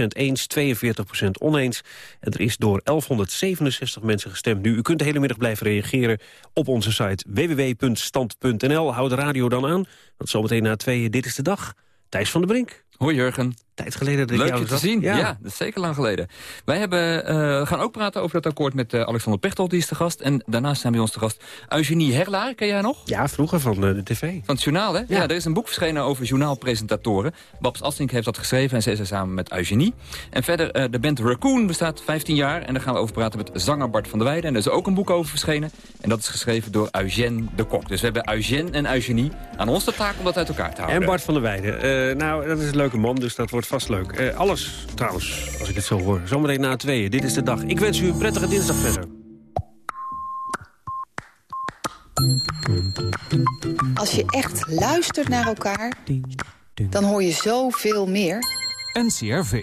58% eens, 42% oneens. En er is door 1167 mensen gestemd. Nu, u kunt de hele middag blijven reageren op onze site www.stand.nl. Houd de radio dan aan, want zometeen na tweeën Dit is de Dag. Thijs van der Brink. Hoi Jurgen. Tijd geleden dat Leuk je te zien. Ja. ja. dat is zeker lang geleden. Wij hebben, uh, gaan ook praten over dat akkoord met uh, Alexander Pechtold, die is de gast. En daarnaast zijn bij ons de gast Eugenie Herlaar, ken jij nog? Ja, vroeger van uh, de tv. Van het journaal, hè? Ja. ja. er is een boek verschenen over journaalpresentatoren. Babs Astink heeft dat geschreven en zij is samen met Eugenie. En verder, de band Raccoon bestaat 15 jaar. En daar gaan we over praten met zanger Bart van der Weijden. En er is ook een boek over verschenen. En dat is geschreven door Eugène de Kok. Dus we hebben Eugène en Eugenie aan ons de taak om dat uit elkaar te houden. En Bart van der Weijden. nou, dat is leuke man, dus dat wordt vast leuk. Uh, alles trouwens, als ik het zo hoor. Zometeen na tweeën. Dit is de dag. Ik wens u een prettige dinsdag verder. Als je echt luistert naar elkaar, dan hoor je zoveel meer. NCRV.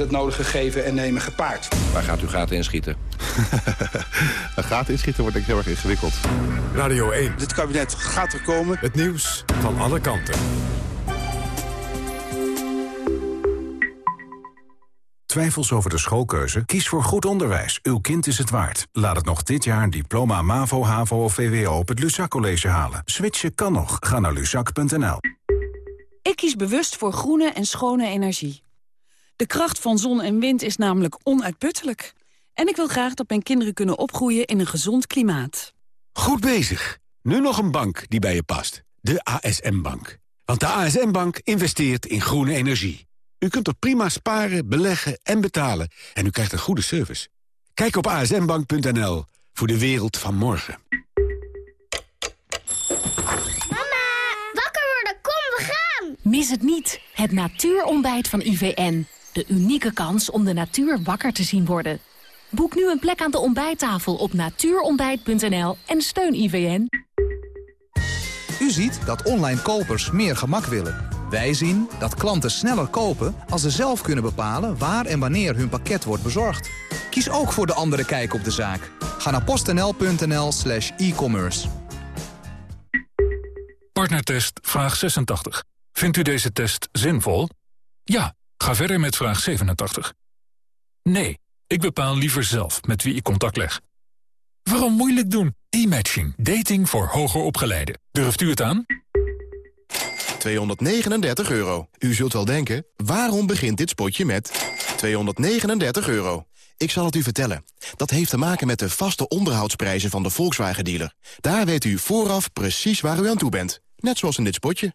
het nodige geven en nemen gepaard. Waar gaat u gaten inschieten? een gaten inschieten wordt denk ik heel erg ingewikkeld. Radio 1. Dit kabinet gaat er komen. Het nieuws van alle kanten. Twijfels over de schoolkeuze? Kies voor goed onderwijs. Uw kind is het waard. Laat het nog dit jaar een diploma MAVO, HAVO of VWO op het Luzak College halen. Switchen kan nog. Ga naar luzak.nl. Ik kies bewust voor groene en schone energie. De kracht van zon en wind is namelijk onuitputtelijk. En ik wil graag dat mijn kinderen kunnen opgroeien in een gezond klimaat. Goed bezig. Nu nog een bank die bij je past. De ASM-bank. Want de ASM-bank investeert in groene energie. U kunt er prima sparen, beleggen en betalen. En u krijgt een goede service. Kijk op asmbank.nl voor de wereld van morgen. Mama, wakker worden, kom, we gaan! Mis het niet, het natuurontbijt van IVN. De unieke kans om de natuur wakker te zien worden. Boek nu een plek aan de ontbijttafel op natuurontbijt.nl en steun IVN. U ziet dat online kopers meer gemak willen. Wij zien dat klanten sneller kopen als ze zelf kunnen bepalen waar en wanneer hun pakket wordt bezorgd. Kies ook voor de andere kijk op de zaak. Ga naar postnl.nl slash e-commerce. Partnertest vraag 86. Vindt u deze test zinvol? Ja, ga verder met vraag 87. Nee, ik bepaal liever zelf met wie ik contact leg. Waarom moeilijk doen? E-matching. Dating voor hoger opgeleiden. Durft u het aan? 239 euro. U zult wel denken, waarom begint dit spotje met 239 euro? Ik zal het u vertellen. Dat heeft te maken met de vaste onderhoudsprijzen van de Volkswagen-dealer. Daar weet u vooraf precies waar u aan toe bent. Net zoals in dit spotje.